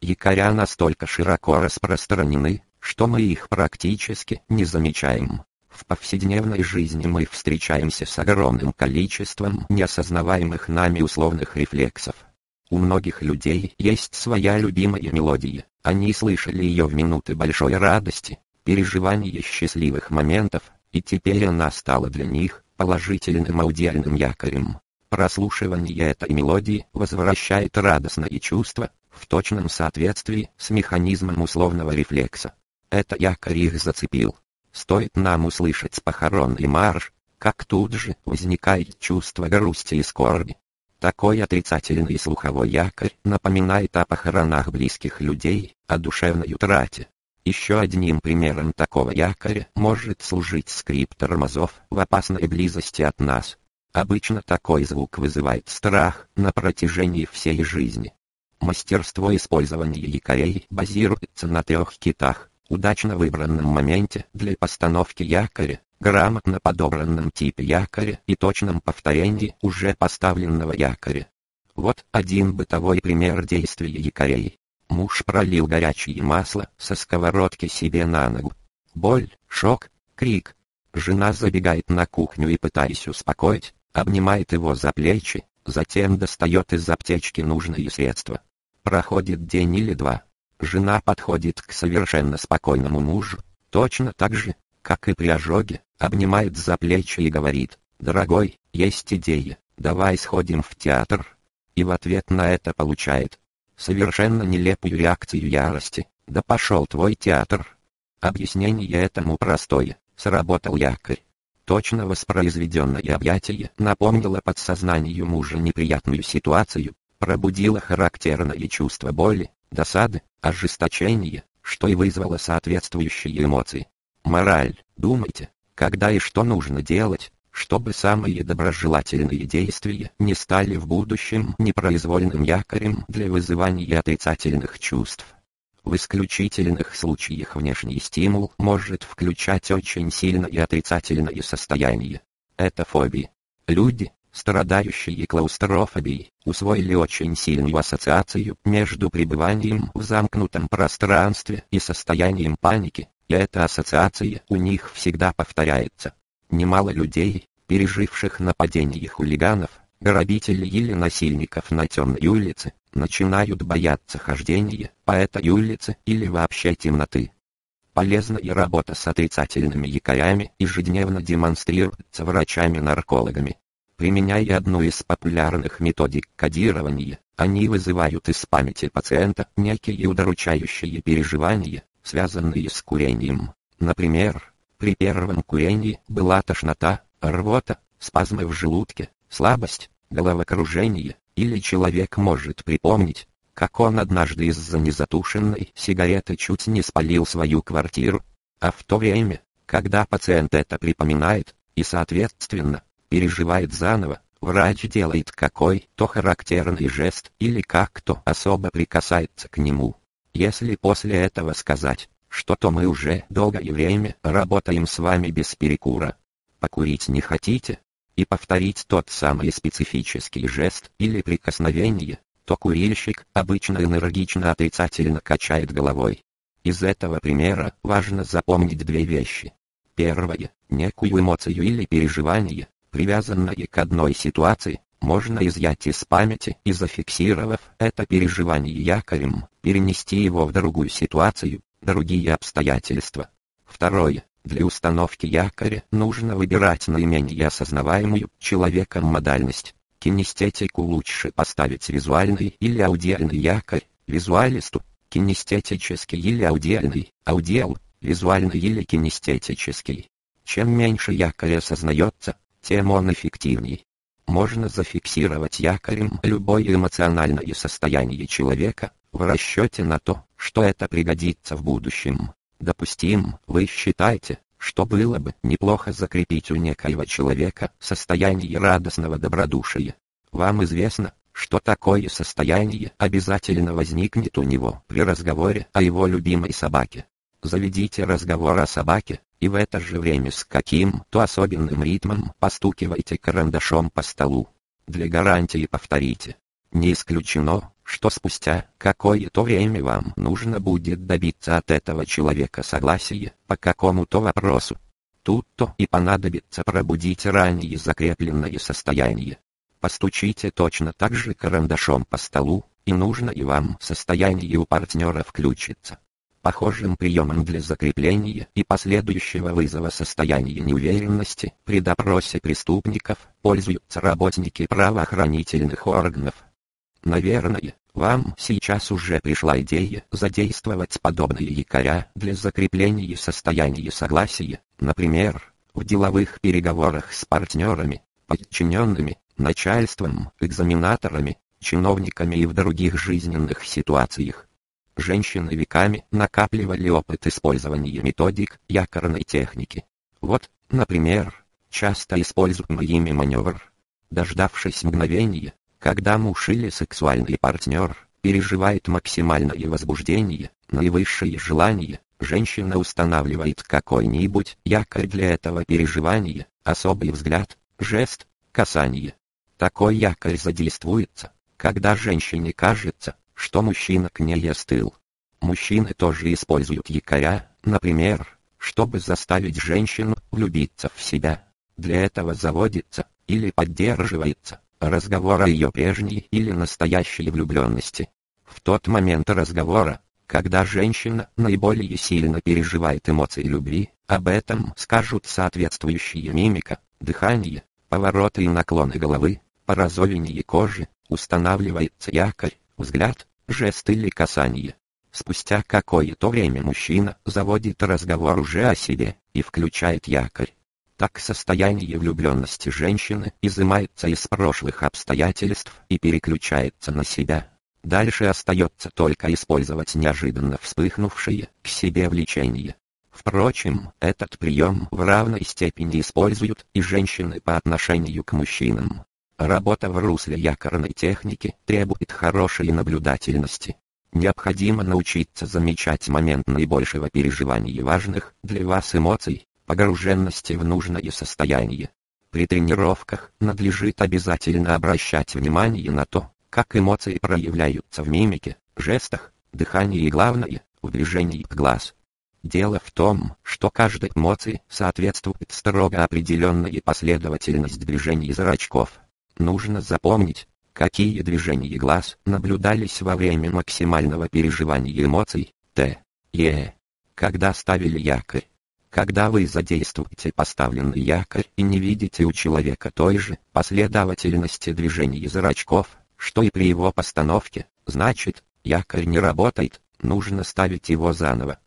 Якоря настолько широко распространены, что мы их практически не замечаем. В повседневной жизни мы встречаемся с огромным количеством неосознаваемых нами условных рефлексов. У многих людей есть своя любимая мелодия, они слышали ее в минуты большой радости, переживания счастливых моментов, и теперь она стала для них положительным аудиальным якорем. Прослушивание этой мелодии возвращает радостное чувство, в точном соответствии с механизмом условного рефлекса. Это якорь их зацепил. Стоит нам услышать похоронный марш, как тут же возникает чувство грусти и скорби. Такой отрицательный слуховой якорь напоминает о похоронах близких людей, о душевной утрате. Еще одним примером такого якоря может служить скрип тормозов в опасной близости от нас. Обычно такой звук вызывает страх на протяжении всей жизни. Мастерство использования якорей базируется на трех китах удачно выбранном моменте для постановки якоря, грамотно подобранном типе якоря и точном повторении уже поставленного якоря. Вот один бытовой пример действия якорей. Муж пролил горячее масло со сковородки себе на ногу. Боль, шок, крик. Жена забегает на кухню и, пытаясь успокоить, обнимает его за плечи, затем достает из аптечки нужные средства. Проходит день или два, Жена подходит к совершенно спокойному мужу, точно так же, как и при ожоге, обнимает за плечи и говорит, «Дорогой, есть идея, давай сходим в театр». И в ответ на это получает совершенно нелепую реакцию ярости, «Да пошел твой театр». Объяснение этому простое, сработал якорь. Точно воспроизведенное объятие напомнило подсознанию мужа неприятную ситуацию, пробудило характерное чувство боли, досады, ожесточения, что и вызвало соответствующие эмоции. Мораль. Думайте, когда и что нужно делать, чтобы самые доброжелательные действия не стали в будущем непроизвольным якорем для вызывания отрицательных чувств. В исключительных случаях внешний стимул может включать очень сильное отрицательное состояние. Это фобии. Люди, страдающие клаустрофобией, усвоили очень сильную ассоциацию между пребыванием в замкнутом пространстве и состоянием паники, и эта ассоциация у них всегда повторяется. Немало людей, переживших нападение хулиганов, грабителей или насильников на темной улице, начинают бояться хождения по этой улице или вообще темноты. Полезная работа с отрицательными якорями ежедневно демонстрируется врачами-наркологами. Применяя одну из популярных методик кодирования, они вызывают из памяти пациента некие удручающие переживания, связанные с курением. Например, при первом курении была тошнота, рвота, спазмы в желудке, слабость, головокружение, или человек может припомнить, как он однажды из-за незатушенной сигареты чуть не спалил свою квартиру. А в то время, когда пациент это припоминает, и соответственно, переживает заново, врач делает какой-то характерный жест или как-то особо прикасается к нему. Если после этого сказать, что то мы уже долгое время работаем с вами без перекура. Покурить не хотите? И повторить тот самый специфический жест или прикосновение, то курильщик обычно энергично отрицательно качает головой. Из этого примера важно запомнить две вещи. Первое, некую эмоцию или переживание, привязанное к одной ситуации, можно изъять из памяти и зафиксировав это переживание якорем, перенести его в другую ситуацию, другие обстоятельства. Второе. Для установки якоря нужно выбирать наименее осознаваемую человеком модальность. Кинестетику лучше поставить визуальный или аудиальный якорь, визуалисту, кинестетический или аудиальный, аудиал, визуальный или кинестетический. Чем меньше якорь осознается, тем он эффективней. Можно зафиксировать якорем любое эмоциональное состояние человека, в расчете на то, что это пригодится в будущем. Допустим, вы считаете, что было бы неплохо закрепить у некоего человека состояние радостного добродушия. Вам известно, что такое состояние обязательно возникнет у него при разговоре о его любимой собаке. Заведите разговор о собаке, и в это же время с каким-то особенным ритмом постукивайте карандашом по столу. Для гарантии повторите. Не исключено, что спустя какое-то время вам нужно будет добиться от этого человека согласия по какому-то вопросу. Тут-то и понадобится пробудить ранее закрепленное состояние. Постучите точно так же карандашом по столу, и нужно и вам состояние у партнера включится. Похожим приемом для закрепления и последующего вызова состояния неуверенности при допросе преступников пользуются работники правоохранительных органов. Наверное, вам сейчас уже пришла идея задействовать подобные якоря для закрепления состояния согласия, например, в деловых переговорах с партнерами, подчиненными, начальством, экзаменаторами, чиновниками и в других жизненных ситуациях. Женщины веками накапливали опыт использования методик якорной техники. Вот, например, часто используемый ими маневр. Дождавшись мгновения, когда муж или сексуальный партнер переживает максимальное возбуждение, наивысшее желание, женщина устанавливает какой-нибудь якорь для этого переживания, особый взгляд, жест, касание. Такой якорь задействуется, когда женщине кажется, что мужчина к ней остыл. Мужчины тоже используют якоря, например, чтобы заставить женщину влюбиться в себя. Для этого заводится или поддерживается разговор о ее прежней или настоящей влюбленности. В тот момент разговора, когда женщина наиболее сильно переживает эмоции любви, об этом скажут соответствующие мимика, дыхание, повороты и наклоны головы, порозовение кожи, устанавливается якорь, взгляд, жест или касание. Спустя какое-то время мужчина заводит разговор уже о себе и включает якорь. Так состояние влюбленности женщины изымается из прошлых обстоятельств и переключается на себя. Дальше остается только использовать неожиданно вспыхнувшее к себе влечение. Впрочем, этот прием в равной степени используют и женщины по отношению к мужчинам. Работа в русле якорной техники требует хорошей наблюдательности. Необходимо научиться замечать момент наибольшего переживания важных для вас эмоций, погруженности в нужное состояние. При тренировках надлежит обязательно обращать внимание на то, как эмоции проявляются в мимике, жестах, дыхании и главное, в движении глаз. Дело в том, что каждой эмоции соответствует строго определенная последовательность движений зрачков. Нужно запомнить, какие движения глаз наблюдались во время максимального переживания эмоций, Т. Е. Когда ставили якорь. Когда вы задействуете поставленный якорь и не видите у человека той же последовательности движений зрачков, что и при его постановке, значит, якорь не работает, нужно ставить его заново.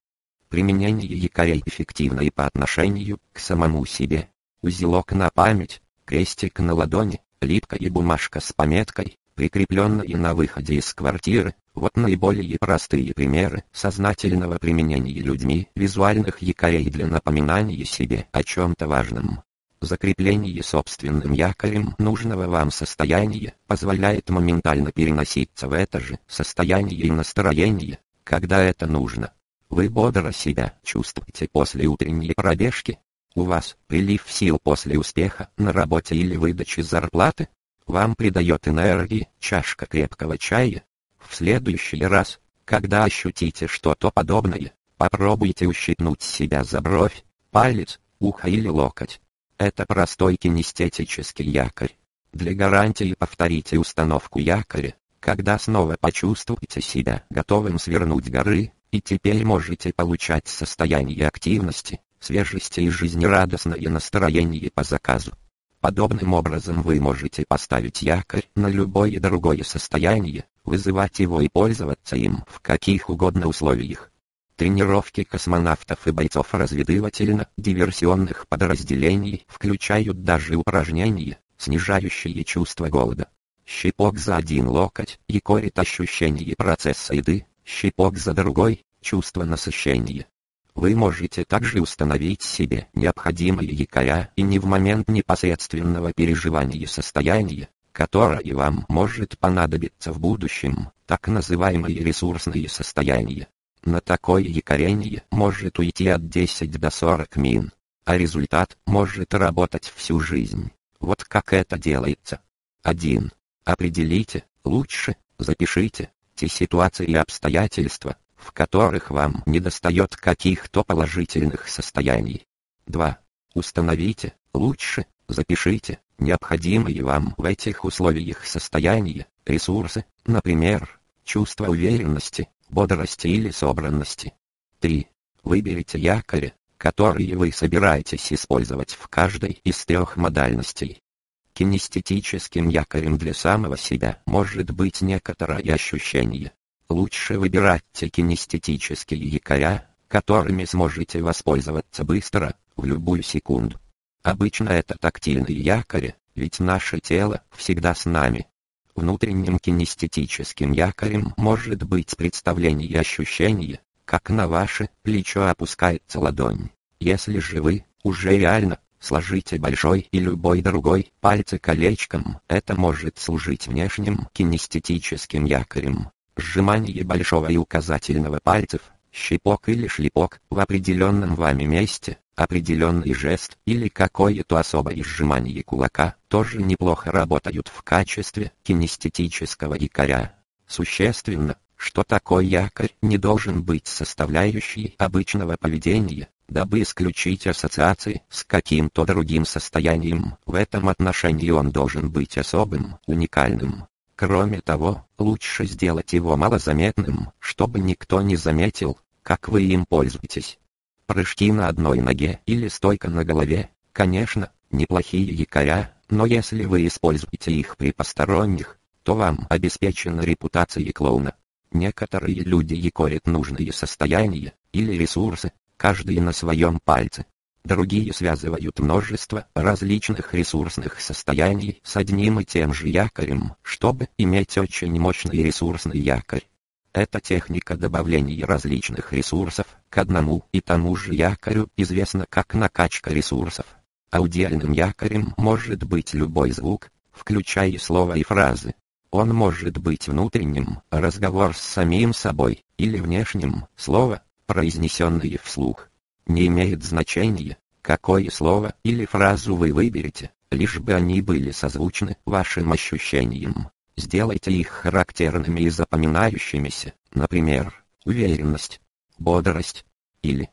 Применение якорей эффективно и по отношению к самому себе. Узелок на память, крестик на ладони, липкая бумажка с пометкой, прикрепленная на выходе из квартиры, вот наиболее простые примеры сознательного применения людьми визуальных якорей для напоминания себе о чем-то важном. Закрепление собственным якорем нужного вам состояния позволяет моментально переноситься в это же состояние и настроение, когда это нужно. Вы бодро себя чувствуете после утренней пробежки, у вас прилив сил после успеха на работе или выдачи зарплаты? Вам придает энергии чашка крепкого чая? В следующий раз, когда ощутите что-то подобное, попробуйте ущипнуть себя за бровь, палец, ухо или локоть. Это простой кинестетический якорь. Для гарантии повторите установку якоря, когда снова почувствуете себя готовым свернуть горы, и теперь можете получать состояние активности, свежести и жизнерадостное настроение по заказу. Подобным образом вы можете поставить якорь на любое другое состояние, вызывать его и пользоваться им в каких угодно условиях. Тренировки космонавтов и бойцов разведывательно-диверсионных подразделений включают даже упражнения, снижающие чувство голода. Щипок за один локоть якорит ощущение процесса еды, щипок за другой – чувство насыщения. Вы можете также установить себе необходимые якоря и не в момент непосредственного переживания состояния, которое вам может понадобиться в будущем, так называемые ресурсные состояния. На такое якорение может уйти от 10 до 40 мин, а результат может работать всю жизнь. Вот как это делается. 1. Определите, лучше, запишите, те ситуации и обстоятельства, в которых вам недостает каких-то положительных состояний. 2. Установите, лучше, запишите, необходимые вам в этих условиях состояния, ресурсы, например, чувство уверенности, бодрости или собранности. 3. Выберите якоря, которые вы собираетесь использовать в каждой из трех модальностей. Кинестетическим якорем для самого себя может быть некоторое ощущение. Лучше выбирать те кинестетические якоря, которыми сможете воспользоваться быстро, в любую секунду. Обычно это тактильные якори, ведь наше тело всегда с нами. Внутренним кинестетическим якорем может быть представление и ощущение, как на ваше плечо опускается ладонь. Если же вы уже реально Сложите большой и любой другой пальцы колечком, это может служить внешним кинестетическим якорем. Сжимание большого и указательного пальцев, щипок или шлепок в определенном вами месте, определенный жест или какое-то особое сжимание кулака тоже неплохо работают в качестве кинестетического якоря. Существенно, что такой якорь не должен быть составляющей обычного поведения, дабы исключить ассоциации с каким-то другим состоянием. В этом отношении он должен быть особым, уникальным. Кроме того, лучше сделать его малозаметным, чтобы никто не заметил, как вы им пользуетесь. Прыжки на одной ноге или стойка на голове, конечно, неплохие якоря, но если вы используете их при посторонних, то вам обеспечена репутация клоуна. Некоторые люди якорят нужные состояния или ресурсы, каждый на своем пальце. Другие связывают множество различных ресурсных состояний с одним и тем же якорем, чтобы иметь очень мощный ресурсный якорь. Эта техника добавления различных ресурсов к одному и тому же якорю известна как накачка ресурсов. Аудиальным якорем может быть любой звук, включая слова и фразы. Он может быть внутренним, разговор с самим собой, или внешним, слово, произнесенные вслух. Не имеет значения, какое слово или фразу вы выберете, лишь бы они были созвучны вашим ощущениям. Сделайте их характерными и запоминающимися, например, уверенность, бодрость или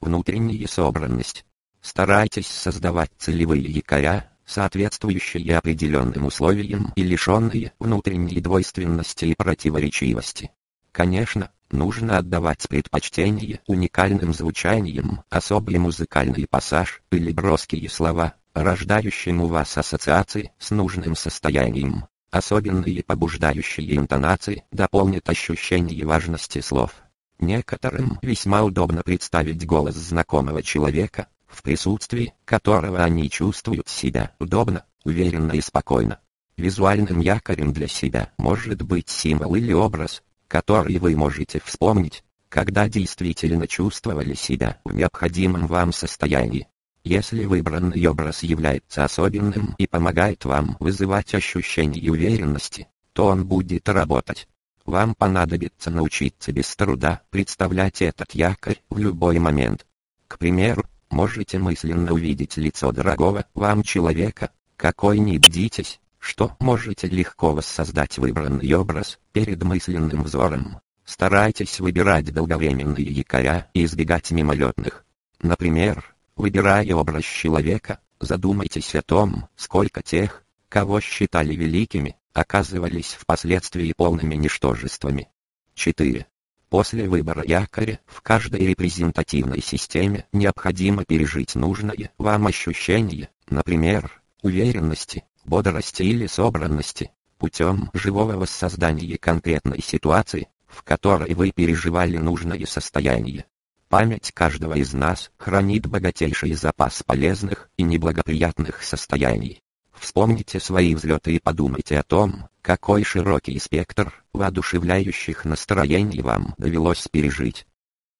внутренняя собранность. Старайтесь создавать целевые якоря, соответствующие определенным условиям и лишенные внутренней двойственности и противоречивости. Конечно, Нужно отдавать предпочтение уникальным звучаниям, особый музыкальный пассаж или броские слова, рождающим у вас ассоциации с нужным состоянием. Особенные побуждающие интонации дополнят ощущение важности слов. Некоторым весьма удобно представить голос знакомого человека, в присутствии которого они чувствуют себя удобно, уверенно и спокойно. Визуальным якорем для себя может быть символ или образ, который вы можете вспомнить, когда действительно чувствовали себя в необходимом вам состоянии. Если выбранный образ является особенным и помогает вам вызывать ощущение уверенности, то он будет работать. Вам понадобится научиться без труда представлять этот якорь в любой момент. К примеру, можете мысленно увидеть лицо дорогого вам человека, какой не бдитесь, что можете легко воссоздать выбранный образ перед мысленным взором. Старайтесь выбирать долговременные якоря и избегать мимолетных. Например, выбирая образ человека, задумайтесь о том, сколько тех, кого считали великими, оказывались впоследствии полными ничтожествами. 4. После выбора якоря в каждой репрезентативной системе необходимо пережить нужное вам ощущение, например, уверенности, бодрости или собранности, путем живого воссоздания конкретной ситуации, в которой вы переживали нужное состояние. Память каждого из нас хранит богатейший запас полезных и неблагоприятных состояний. Вспомните свои взлеты и подумайте о том, какой широкий спектр воодушевляющих настроений вам довелось пережить.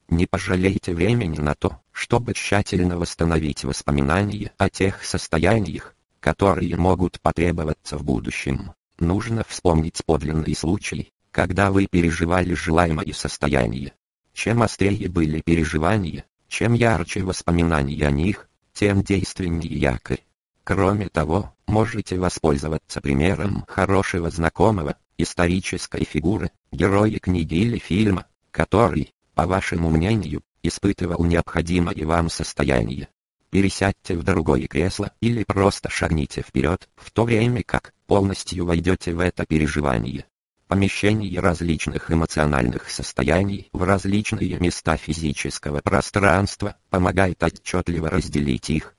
Не пожалейте времени на то, чтобы тщательно восстановить воспоминания о тех состояниях, которые могут потребоваться в будущем. Нужно вспомнить подлинный случай, когда вы переживали желаемое состояние. Чем острее были переживания, чем ярче воспоминания о них, тем действеннее якорь. Кроме того, можете воспользоваться примером хорошего знакомого, исторической фигуры, героя книги или фильма, который, по вашему мнению, испытывал необходимое вам состояние. Пересядьте в другое кресло или просто шагните вперед, в то время как полностью войдете в это переживание. Помещение различных эмоциональных состояний в различные места физического пространства помогает отчетливо разделить их.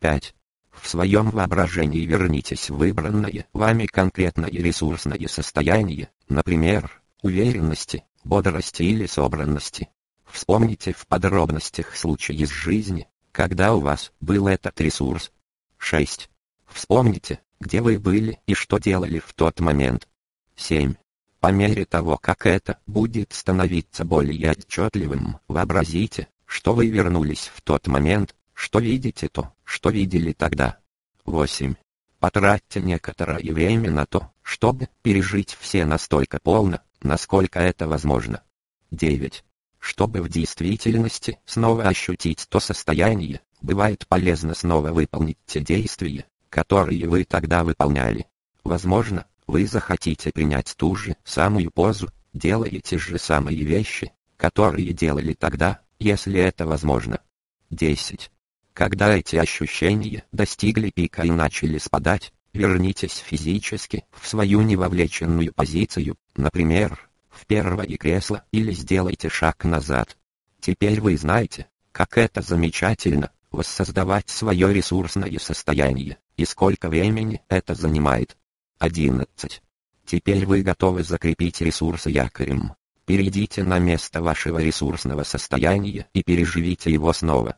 5. В своем воображении вернитесь в выбранное вами конкретное ресурсное состояние, например, уверенности, бодрости или собранности. Вспомните в подробностях случаи из жизни, когда у вас был этот ресурс. 6. Вспомните, где вы были и что делали в тот момент. 7. По мере того, как это будет становиться более отчетливым, вообразите, что вы вернулись в тот момент, что видите то, что видели тогда. 8. Потратьте некоторое время на то, чтобы пережить все настолько полно, насколько это возможно. 9. Чтобы в действительности снова ощутить то состояние, бывает полезно снова выполнить те действия, которые вы тогда выполняли. Возможно, вы захотите принять ту же самую позу, делая те же самые вещи, которые делали тогда, если это возможно. 10. Когда эти ощущения достигли пика и начали спадать, вернитесь физически в свою невовлеченную позицию, например, в первое кресло или сделайте шаг назад. Теперь вы знаете, как это замечательно, воссоздавать свое ресурсное состояние, и сколько времени это занимает. 11. Теперь вы готовы закрепить ресурсы якорем. Перейдите на место вашего ресурсного состояния и переживите его снова.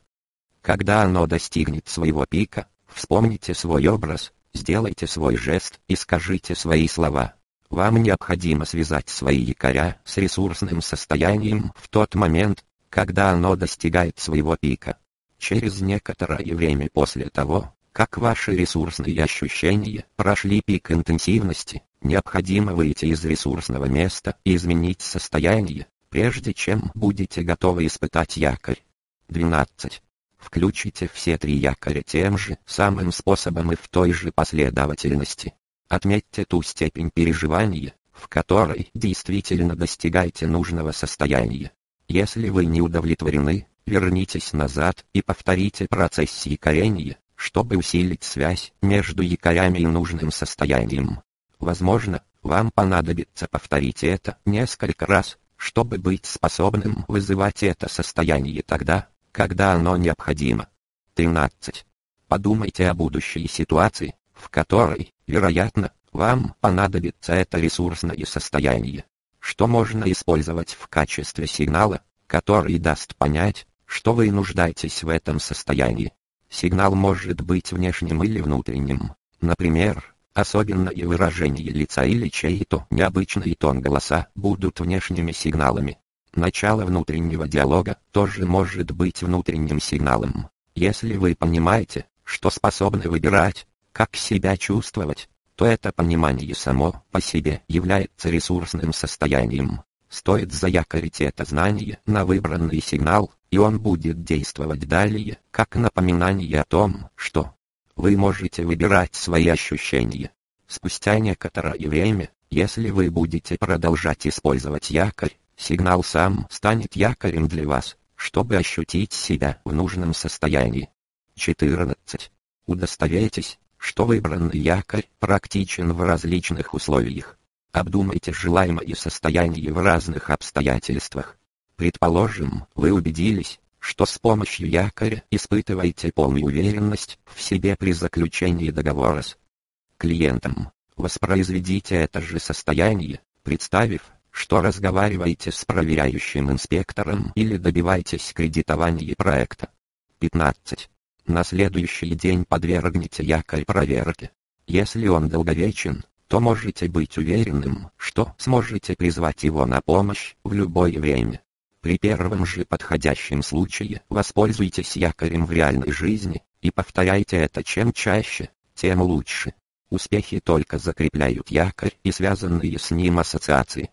Когда оно достигнет своего пика, вспомните свой образ, сделайте свой жест и скажите свои слова. Вам необходимо связать свои якоря с ресурсным состоянием в тот момент, когда оно достигает своего пика. Через некоторое время после того, как ваши ресурсные ощущения прошли пик интенсивности, необходимо выйти из ресурсного места и изменить состояние, прежде чем будете готовы испытать якорь. 12. Включите все три якоря тем же самым способом и в той же последовательности. Отметьте ту степень переживания, в которой действительно достигаете нужного состояния. Если вы не удовлетворены, вернитесь назад и повторите процесс якорения, чтобы усилить связь между якорями и нужным состоянием. Возможно, вам понадобится повторить это несколько раз, чтобы быть способным вызывать это состояние тогда, когда оно необходимо. 13. Подумайте о будущей ситуации, в которой, вероятно, вам понадобится это ресурсное состояние. Что можно использовать в качестве сигнала, который даст понять, что вы нуждаетесь в этом состоянии. Сигнал может быть внешним или внутренним. Например, особенное выражение лица или чей-то необычный тон голоса будут внешними сигналами. Начало внутреннего диалога тоже может быть внутренним сигналом. Если вы понимаете, что способны выбирать, как себя чувствовать, то это понимание само по себе является ресурсным состоянием. Стоит заякорить это знание на выбранный сигнал, и он будет действовать далее, как напоминание о том, что вы можете выбирать свои ощущения. Спустя некоторое время, если вы будете продолжать использовать якорь, Сигнал сам станет якорем для вас, чтобы ощутить себя в нужном состоянии. 14. Удостоверьтесь, что выбранный якорь практичен в различных условиях. Обдумайте желаемое состояние в разных обстоятельствах. Предположим, вы убедились, что с помощью якоря испытываете полную уверенность в себе при заключении договора с клиентом. Воспроизведите это же состояние, представив, что разговариваете с проверяющим инспектором или добиваетесь кредитования проекта. 15. На следующий день подвергните якорь проверке. Если он долговечен, то можете быть уверенным, что сможете призвать его на помощь в любое время. При первом же подходящем случае воспользуйтесь якорем в реальной жизни, и повторяйте это чем чаще, тем лучше. Успехи только закрепляют якорь и связанные с ним ассоциации.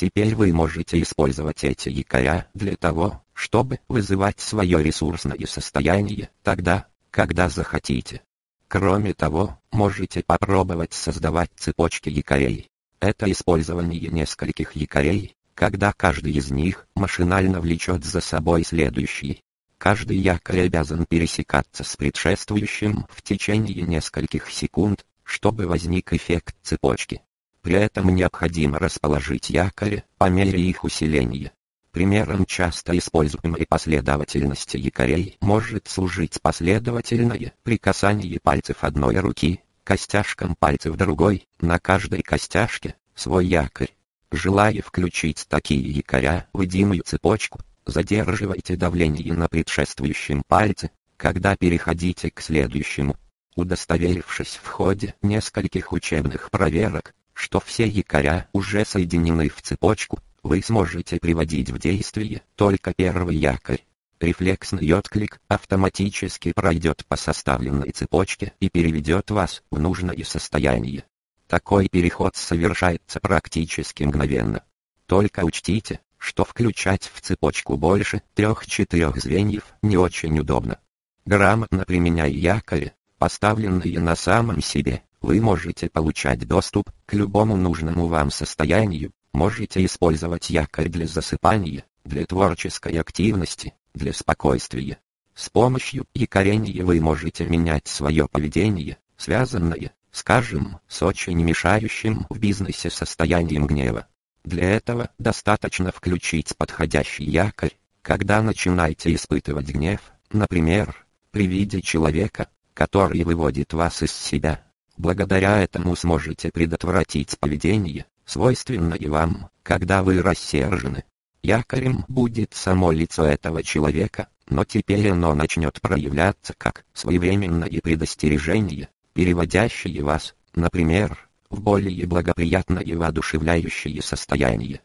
Теперь вы можете использовать эти якоря для того, чтобы вызывать свое ресурсное состояние тогда, когда захотите. Кроме того, можете попробовать создавать цепочки якорей. Это использование нескольких якорей, когда каждый из них машинально влечет за собой следующий. Каждый якорь обязан пересекаться с предшествующим в течение нескольких секунд, чтобы возник эффект цепочки. При этом необходимо расположить якори по мере их усиления. Примером часто используемой последовательности якорей может служить последовательное прикасание пальцев одной руки, костяшкам пальцев другой, на каждой костяшке, свой якорь. Желая включить такие якоря в единую цепочку, задерживайте давление на предшествующем пальце, когда переходите к следующему. Удостоверившись в ходе нескольких учебных проверок, что все якоря уже соединены в цепочку, вы сможете приводить в действие только первый якорь. Рефлексный отклик автоматически пройдет по составленной цепочке и переведет вас в нужное состояние. Такой переход совершается практически мгновенно. Только учтите, что включать в цепочку больше трех-четырех звеньев не очень удобно. Грамотно применяя якори, поставленные на самом себе, вы можете получать доступ к любому нужному вам состоянию, Можете использовать якорь для засыпания, для творческой активности, для спокойствия. С помощью якорения вы можете менять свое поведение, связанное, скажем, с очень мешающим в бизнесе состоянием гнева. Для этого достаточно включить подходящий якорь, когда начинаете испытывать гнев, например, при виде человека, который выводит вас из себя. Благодаря этому сможете предотвратить поведение, свойственное вам, когда вы рассержены. Якорем будет само лицо этого человека, но теперь оно начнет проявляться как своевременное предостережение, переводящее вас, например, в более благоприятное и воодушевляющее состояние.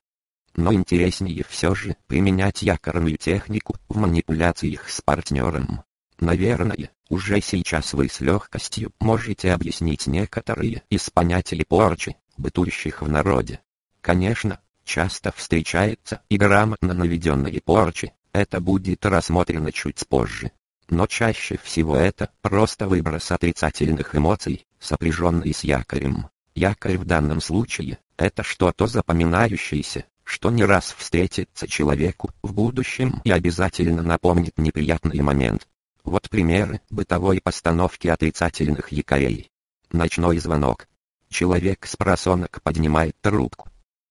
Но интереснее все же применять якорную технику в манипуляциях с партнером. Наверное, уже сейчас вы с легкостью можете объяснить некоторые из понятий порчи, бытующих в народе. Конечно, часто встречается и грамотно наведенные порчи, это будет рассмотрено чуть позже. Но чаще всего это просто выброс отрицательных эмоций, сопряженный с якорем. Якорь в данном случае – это что-то запоминающееся, что не раз встретится человеку в будущем и обязательно напомнит неприятный момент. Вот примеры бытовой постановки отрицательных якорей. Ночной звонок. Человек с просонок поднимает трубку.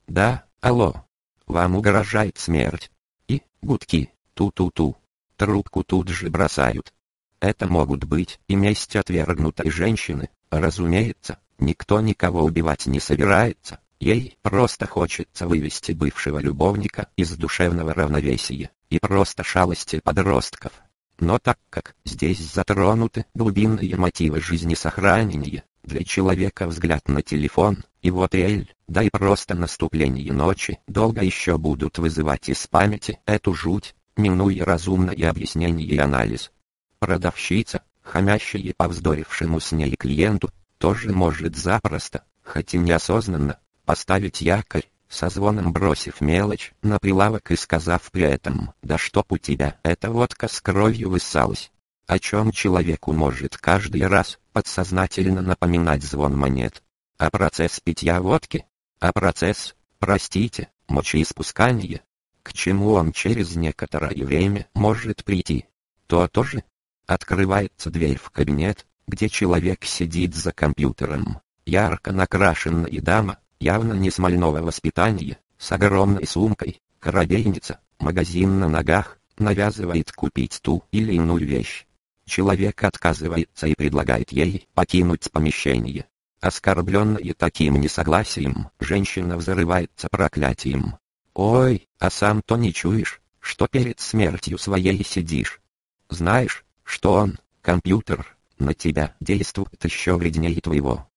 Да, алло. Вам угрожает смерть. И, гудки, ту-ту-ту. Трубку тут же бросают. Это могут быть и месть отвергнутой женщины, разумеется, никто никого убивать не собирается, ей просто хочется вывести бывшего любовника из душевного равновесия, и просто шалости подростков. Но так как здесь затронуты глубинные мотивы жизни сохранения, для человека взгляд на телефон, и вот Эль, да и просто наступление ночи, долго еще будут вызывать из памяти эту жуть, минуя разумное объяснение и анализ. Продавщица, хамящая повздорившему с ней клиенту, тоже может запросто, хоть и неосознанно, поставить якорь, со звоном бросив мелочь на прилавок и сказав при этом, да чтоб у тебя эта водка с кровью высалась о чем человеку может каждый раз подсознательно напоминать звон монет. А процесс питья водки? А процесс, простите, мочеиспускания? К чему он через некоторое время может прийти? То тоже. Открывается дверь в кабинет, где человек сидит за компьютером. Ярко накрашенная дама, явно не смольного воспитания, с огромной сумкой, коробейница, магазин на ногах, навязывает купить ту или иную вещь. Человек отказывается и предлагает ей покинуть помещение. Оскорбленная таким несогласием, женщина взрывается проклятием. «Ой, а сам-то не чуешь, что перед смертью своей сидишь. Знаешь, что он, компьютер, на тебя действует еще вреднее твоего.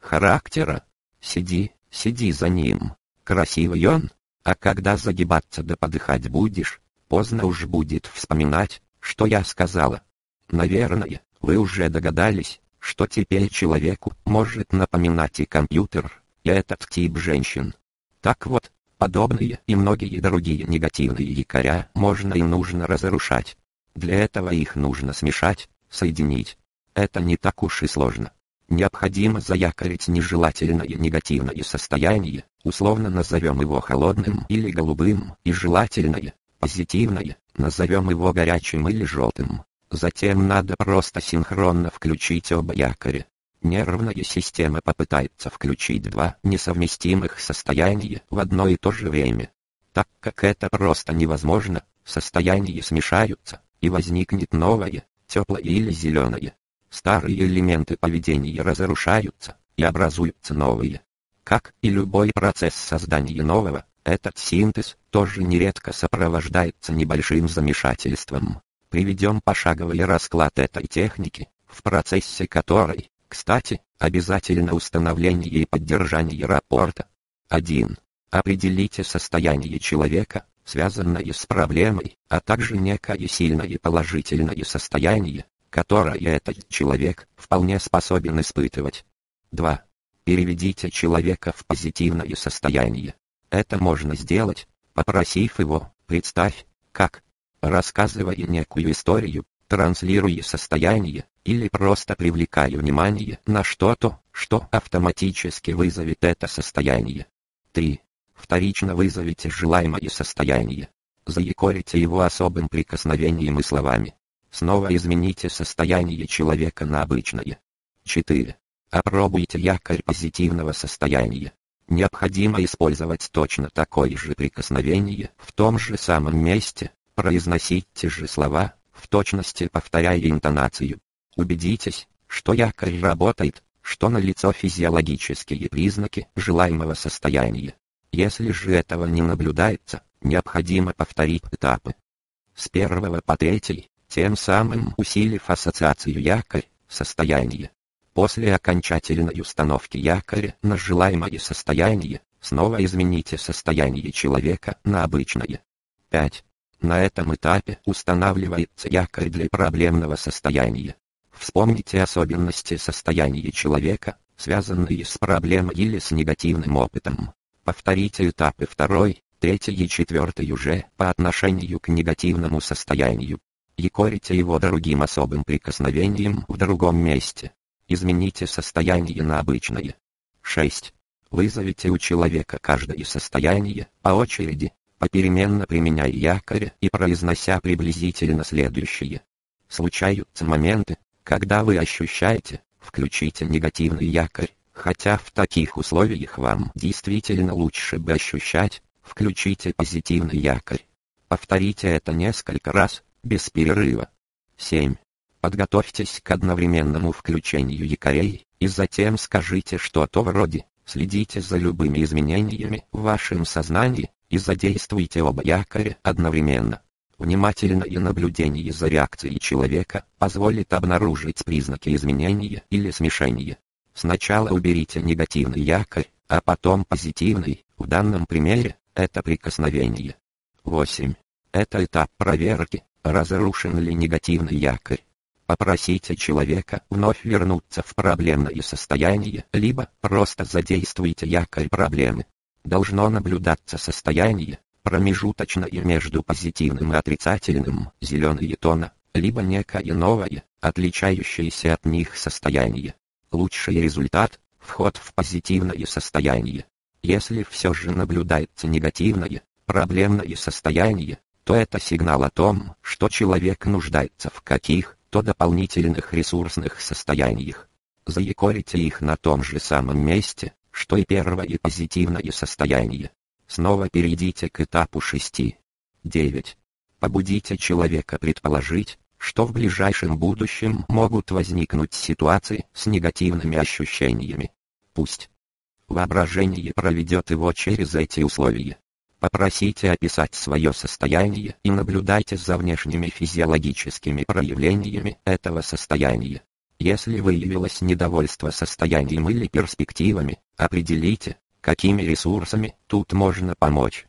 характера. Сиди, сиди за ним. Красивый он. А когда загибаться да подыхать будешь, поздно уж будет вспоминать, что я сказала. Наверное, вы уже догадались, что теперь человеку может напоминать и компьютер, и этот тип женщин. Так вот, подобные и многие другие негативные якоря можно и нужно разрушать. Для этого их нужно смешать, соединить. Это не так уж и сложно. Необходимо заякорить нежелательное негативное состояние, условно назовем его холодным или голубым, и желательное, позитивное, назовем его горячим или желтым. Затем надо просто синхронно включить оба якоря. Нервная система попытается включить два несовместимых состояния в одно и то же время. Так как это просто невозможно, состояния смешаются, и возникнет новое, теплое или зеленое. Старые элементы поведения разрушаются, и образуются новые. Как и любой процесс создания нового, этот синтез тоже нередко сопровождается небольшим замешательством. Приведем пошаговый расклад этой техники, в процессе которой, кстати, обязательно установление и поддержание рапорта. 1. Определите состояние человека, связанное с проблемой, а также некое сильное положительное состояние, которое этот человек вполне способен испытывать. 2. Переведите человека в позитивное состояние. Это можно сделать, попросив его, представь, как рассказывая некую историю, транслируя состояние, или просто привлекая внимание на что-то, что автоматически вызовет это состояние. 3. Вторично вызовите желаемое состояние. Заякорите его особым прикосновением и словами. Снова измените состояние человека на обычное. 4. Опробуйте якорь позитивного состояния. Необходимо использовать точно такое же прикосновение в том же самом месте, произносить те же слова, в точности повторяя интонацию. Убедитесь, что якорь работает, что налицо физиологические признаки желаемого состояния. Если же этого не наблюдается, необходимо повторить этапы. С первого по третий, тем самым усилив ассоциацию якорь, состояние. После окончательной установки якоря на желаемое состояние, снова измените состояние человека на обычное. 5. На этом этапе устанавливается якорь для проблемного состояния. Вспомните особенности состояния человека, связанные с проблемой или с негативным опытом. Повторите этапы второй, третий и четвертый уже по отношению к негативному состоянию. Якорите его другим особым прикосновением в другом месте. Измените состояние на обычное. 6. Вызовите у человека каждое состояние, по очереди, попеременно применяя якорь и произнося приблизительно следующее. Случаются моменты, когда вы ощущаете, включите негативный якорь, хотя в таких условиях вам действительно лучше бы ощущать, включите позитивный якорь. Повторите это несколько раз, без перерыва. 7. Подготовьтесь к одновременному включению якорей, и затем скажите что-то вроде «Следите за любыми изменениями в вашем сознании, и задействуйте оба якоря одновременно. Внимательное наблюдение за реакцией человека позволит обнаружить признаки изменения или смешения. Сначала уберите негативный якорь, а потом позитивный, в данном примере, это прикосновение. 8. Это этап проверки, разрушен ли негативный якорь. Попросите человека вновь вернуться в проблемное состояние, либо просто задействуйте якорь проблемы должно наблюдаться состояние, промежуточное между позитивным и отрицательным, зеленые тона, либо некое новое, отличающееся от них состояние. Лучший результат – вход в позитивное состояние. Если все же наблюдается негативное, проблемное состояние, то это сигнал о том, что человек нуждается в каких-то дополнительных ресурсных состояниях. Заякорите их на том же самом месте, что и первое позитивное состояние. Снова перейдите к этапу 6. 9. Побудите человека предположить, что в ближайшем будущем могут возникнуть ситуации с негативными ощущениями. Пусть воображение проведет его через эти условия. Попросите описать свое состояние и наблюдайте за внешними физиологическими проявлениями этого состояния. Если выявилось недовольство состоянием или перспективами, определите, какими ресурсами тут можно помочь.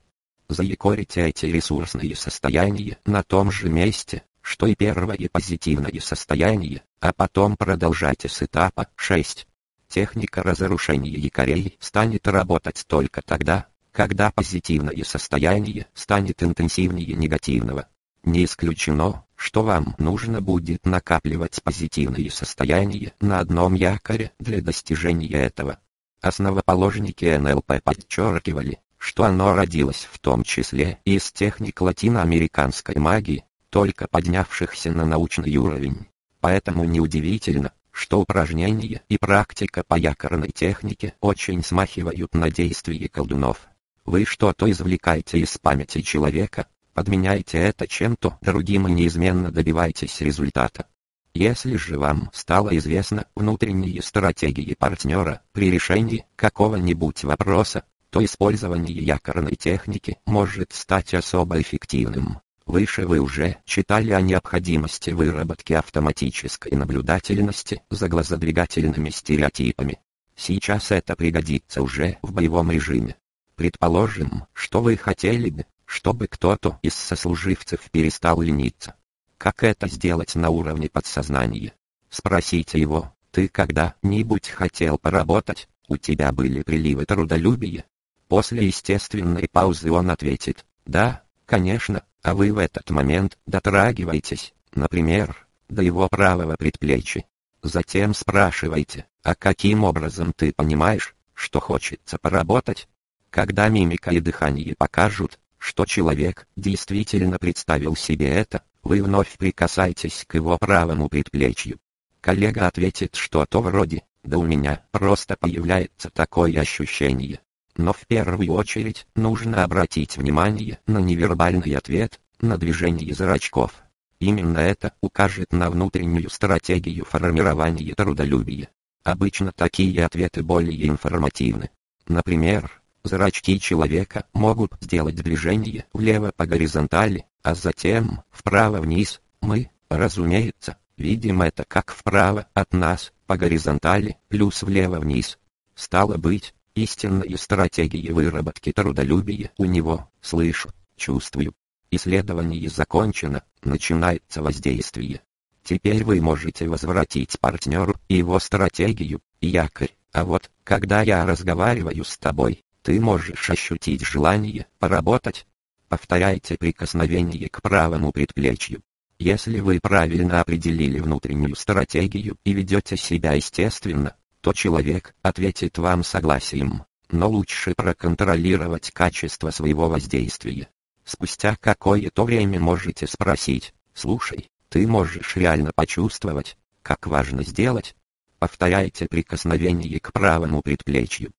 Заякорите эти ресурсные состояния на том же месте, что и первое позитивное состояние, а потом продолжайте с этапа 6. Техника разрушения якорей станет работать только тогда, когда позитивное состояние станет интенсивнее негативного. Не исключено, что вам нужно будет накапливать позитивные состояния на одном якоре для достижения этого. Основоположники НЛП подчеркивали, что оно родилось в том числе из техник латиноамериканской магии, только поднявшихся на научный уровень. Поэтому неудивительно, что упражнения и практика по якорной технике очень смахивают на действие колдунов. Вы что-то извлекаете из памяти человека, подменяете это чем-то другим и неизменно добиваетесь результата. Если же вам стало известно внутренние стратегии партнера при решении какого-нибудь вопроса, то использование якорной техники может стать особо эффективным. Выше вы уже читали о необходимости выработки автоматической наблюдательности за глазодвигательными стереотипами. Сейчас это пригодится уже в боевом режиме. Предположим, что вы хотели бы, чтобы кто-то из сослуживцев перестал лениться. Как это сделать на уровне подсознания? Спросите его, ты когда-нибудь хотел поработать, у тебя были приливы трудолюбия? После естественной паузы он ответит, да, конечно, а вы в этот момент дотрагиваетесь, например, до его правого предплечья. Затем спрашивайте, а каким образом ты понимаешь, что хочется поработать? Когда мимика и дыхание покажут, что человек действительно представил себе это, вы вновь прикасаетесь к его правому предплечью. Коллега ответит что-то вроде «Да у меня просто появляется такое ощущение». Но в первую очередь нужно обратить внимание на невербальный ответ, на движение зрачков. Именно это укажет на внутреннюю стратегию формирования трудолюбия. Обычно такие ответы более информативны. Например, зрачки человека могут сделать движение влево по горизонтали, а затем вправо вниз. Мы, разумеется, видим это как вправо от нас, по горизонтали, плюс влево вниз. Стало быть, истинные стратегии выработки трудолюбия у него, слышу, чувствую. Исследование закончено, начинается воздействие. Теперь вы можете возвратить партнеру его стратегию, якорь, а вот, когда я разговариваю с тобой, ты можешь ощутить желание поработать. Повторяйте прикосновение к правому предплечью. Если вы правильно определили внутреннюю стратегию и ведете себя естественно, то человек ответит вам согласием, но лучше проконтролировать качество своего воздействия. Спустя какое-то время можете спросить, слушай, ты можешь реально почувствовать, как важно сделать? Повторяйте прикосновение к правому предплечью.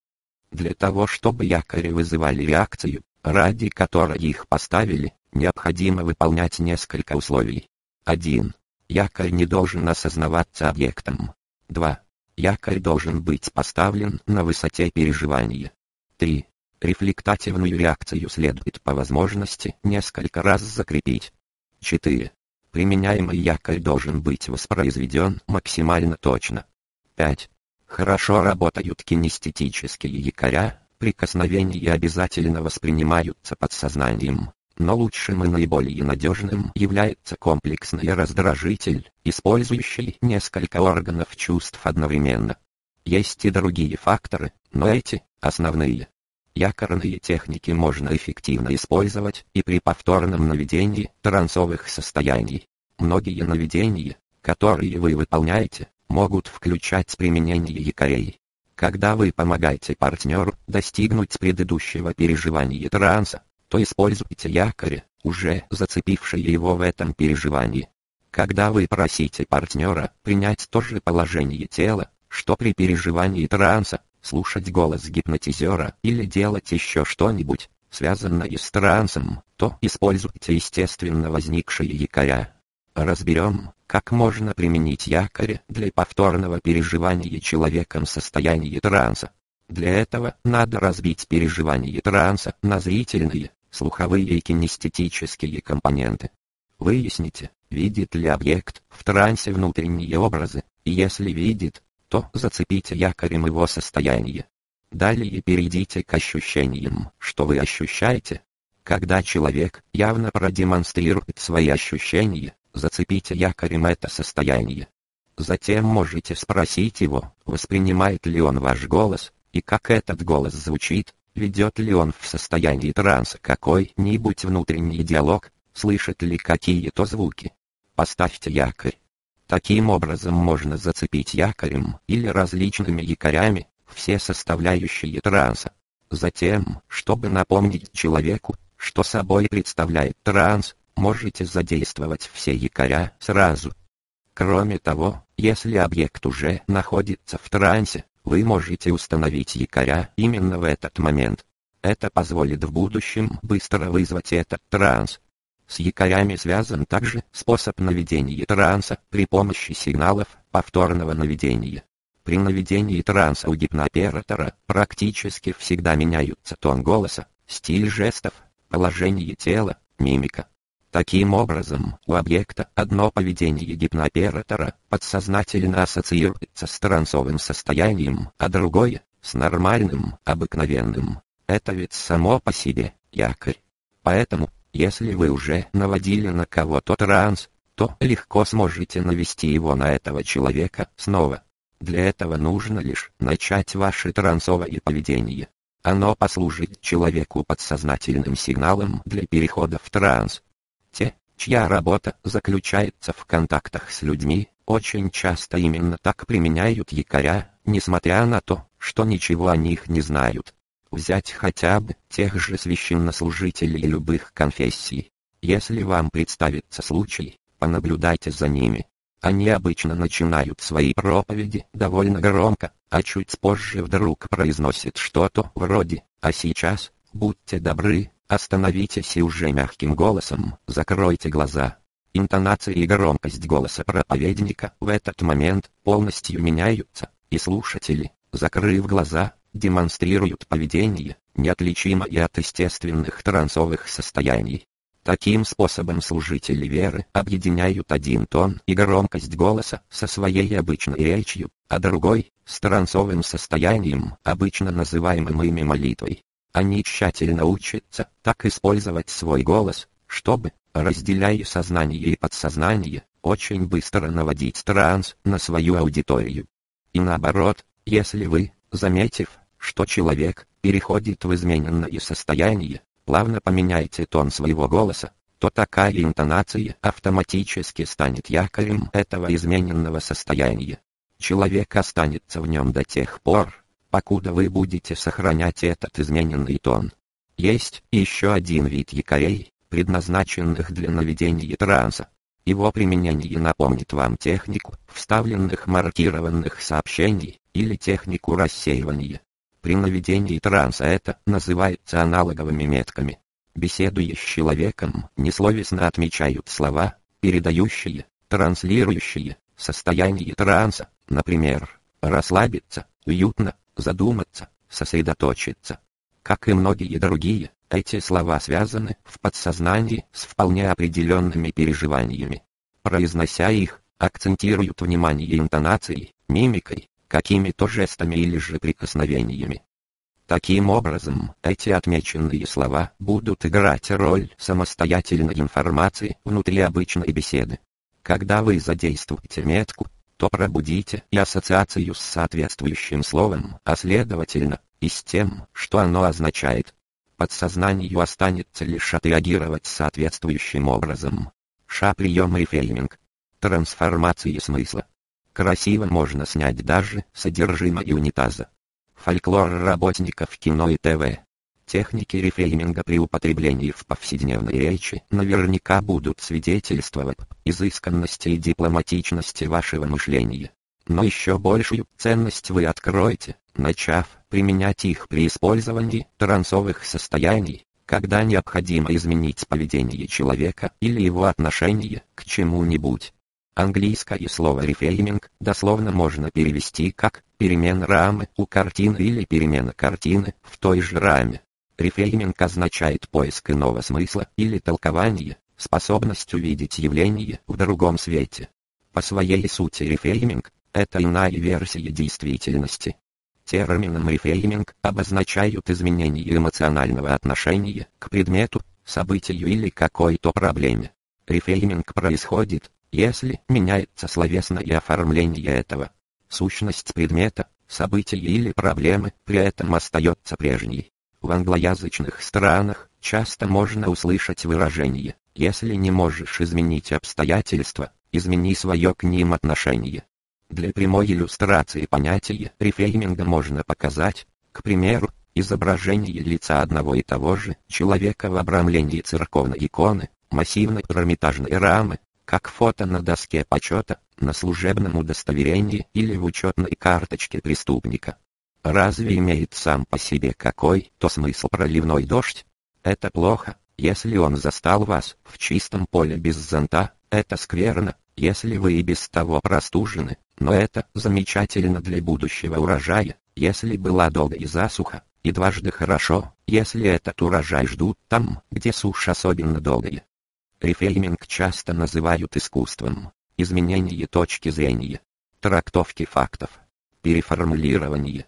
Для того, чтобы якори вызывали реакцию, ради которой их поставили, необходимо выполнять несколько условий. 1. Якорь не должен осознаваться объектом. 2. Якорь должен быть поставлен на высоте переживания. 3. Рефлектативную реакцию следует по возможности несколько раз закрепить. 4. Применяемый якорь должен быть воспроизведен максимально точно. 5. Хорошо работают кинестетические якоря, прикосновения обязательно воспринимаются подсознанием. Но лучшим и наиболее надежным является комплексный раздражитель, использующий несколько органов чувств одновременно. Есть и другие факторы, но эти – основные. Якорные техники можно эффективно использовать и при повторном наведении трансовых состояний. Многие наведения, которые вы выполняете, могут включать применение якорей. Когда вы помогаете партнеру достигнуть предыдущего переживания транса, то используйте якоря, уже зацепившие его в этом переживании. Когда вы просите партнера принять то же положение тела, что при переживании транса, слушать голос гипнотизера или делать еще что-нибудь, связанное с трансом, то используйте естественно возникшие якоря. Разберем, как можно применить якорь для повторного переживания человеком состояния транса. Для этого надо разбить переживание транса на зрительные, слуховые и кинестетические компоненты. Выясните, видит ли объект в трансе внутренние образы, и если видит, то зацепите якорем его состояние. Далее перейдите к ощущениям, что вы ощущаете. Когда человек явно продемонстрирует свои ощущения, зацепите якорем это состояние. Затем можете спросить его, воспринимает ли он ваш голос, и как этот голос звучит, ведет ли он в состоянии транса какой-нибудь внутренний диалог, слышит ли какие-то звуки. Поставьте якорь. Таким образом можно зацепить якорем или различными якорями все составляющие транса. Затем, чтобы напомнить человеку, что собой представляет транс, можете задействовать все якоря сразу. Кроме того, если объект уже находится в трансе, вы можете установить якоря именно в этот момент. Это позволит в будущем быстро вызвать этот транс. С якорями связан также способ наведения транса при помощи сигналов повторного наведения. При наведении транса у гипнооператора практически всегда меняются тон голоса, стиль жестов, положение тела, мимика. Таким образом, у объекта одно поведение гипнооператора подсознательно ассоциируется с трансовым состоянием, а другое – с нормальным, обыкновенным. Это ведь само по себе якорь. Поэтому, если вы уже наводили на кого-то транс, то легко сможете навести его на этого человека снова. Для этого нужно лишь начать ваше трансовое поведение. Оно послужит человеку подсознательным сигналом для перехода в транс. Чья работа заключается в контактах с людьми, очень часто именно так применяют якоря, несмотря на то, что ничего о них не знают. Взять хотя бы тех же священнослужителей любых конфессий. Если вам представится случай, понаблюдайте за ними. Они обычно начинают свои проповеди довольно громко, а чуть позже вдруг произносят что-то вроде «А сейчас, будьте добры, Остановитесь и уже мягким голосом закройте глаза. Интонация и громкость голоса проповедника в этот момент полностью меняются, и слушатели, закрыв глаза, демонстрируют поведение, неотличимое от естественных трансовых состояний. Таким способом служители веры объединяют один тон и громкость голоса со своей обычной речью, а другой – с трансовым состоянием, обычно называемым ими молитвой. Они тщательно учатся так использовать свой голос, чтобы, разделяя сознание и подсознание, очень быстро наводить транс на свою аудиторию. И наоборот, если вы, заметив, что человек переходит в измененное состояние, плавно поменяете тон своего голоса, то такая интонация автоматически станет якорем этого измененного состояния. Человек останется в нем до тех пор, покуда вы будете сохранять этот измененный тон. Есть еще один вид якорей, предназначенных для наведения транса. Его применение напомнит вам технику вставленных маркированных сообщений или технику рассеивания. При наведении транса это называется аналоговыми метками. Беседуя с человеком, несловесно отмечают слова, передающие, транслирующие, состояние транса, например, расслабиться, уютно, задуматься, сосредоточиться. Как и многие другие, эти слова связаны в подсознании с вполне определенными переживаниями. Произнося их, акцентируют внимание интонацией, мимикой, какими-то жестами или же прикосновениями. Таким образом, эти отмеченные слова будут играть роль самостоятельной информации внутри обычной беседы. Когда вы задействуете метку, то пробудите и ассоциацию с соответствующим словом, а следовательно, и с тем, что оно означает. Подсознанию останется лишь отреагировать соответствующим образом. Ша-прием рефейминг. Трансформации смысла. Красиво можно снять даже содержимое унитаза. Фольклор работников кино и ТВ. Техники рефрейминга при употреблении в повседневной речи наверняка будут свидетельствовать изысканности и дипломатичности вашего мышления. Но еще большую ценность вы откроете, начав применять их при использовании трансовых состояний, когда необходимо изменить поведение человека или его отношение к чему-нибудь. Английское слово «рефрейминг» дословно можно перевести как «перемена рамы у картины» или «перемена картины в той же раме». Рефрейминг означает поиск иного смысла или толкования, способность увидеть явление в другом свете. По своей сути рефрейминг – Это иная версия действительности. Термином рефрейминг обозначают изменение эмоционального отношения к предмету, событию или какой-то проблеме. Рефрейминг происходит, если меняется словесное оформление этого. Сущность предмета, события или проблемы при этом остается прежней. В англоязычных странах часто можно услышать выражение «если не можешь изменить обстоятельства, измени свое к ним отношение». Для прямой иллюстрации понятия рефрейминга можно показать, к примеру, изображение лица одного и того же человека в обрамлении церковной иконы, массивной эрмитажной рамы, как фото на доске почета, на служебном удостоверении или в учетной карточке преступника. Разве имеет сам по себе какой-то смысл проливной дождь? Это плохо, если он застал вас в чистом поле без зонта, это скверно, если вы и без того простужены, но это замечательно для будущего урожая, если была долгая засуха, и дважды хорошо, если этот урожай ждут там, где суша особенно долгая. Рефрейминг часто называют искусством, изменение точки зрения, трактовки фактов, переформулирование.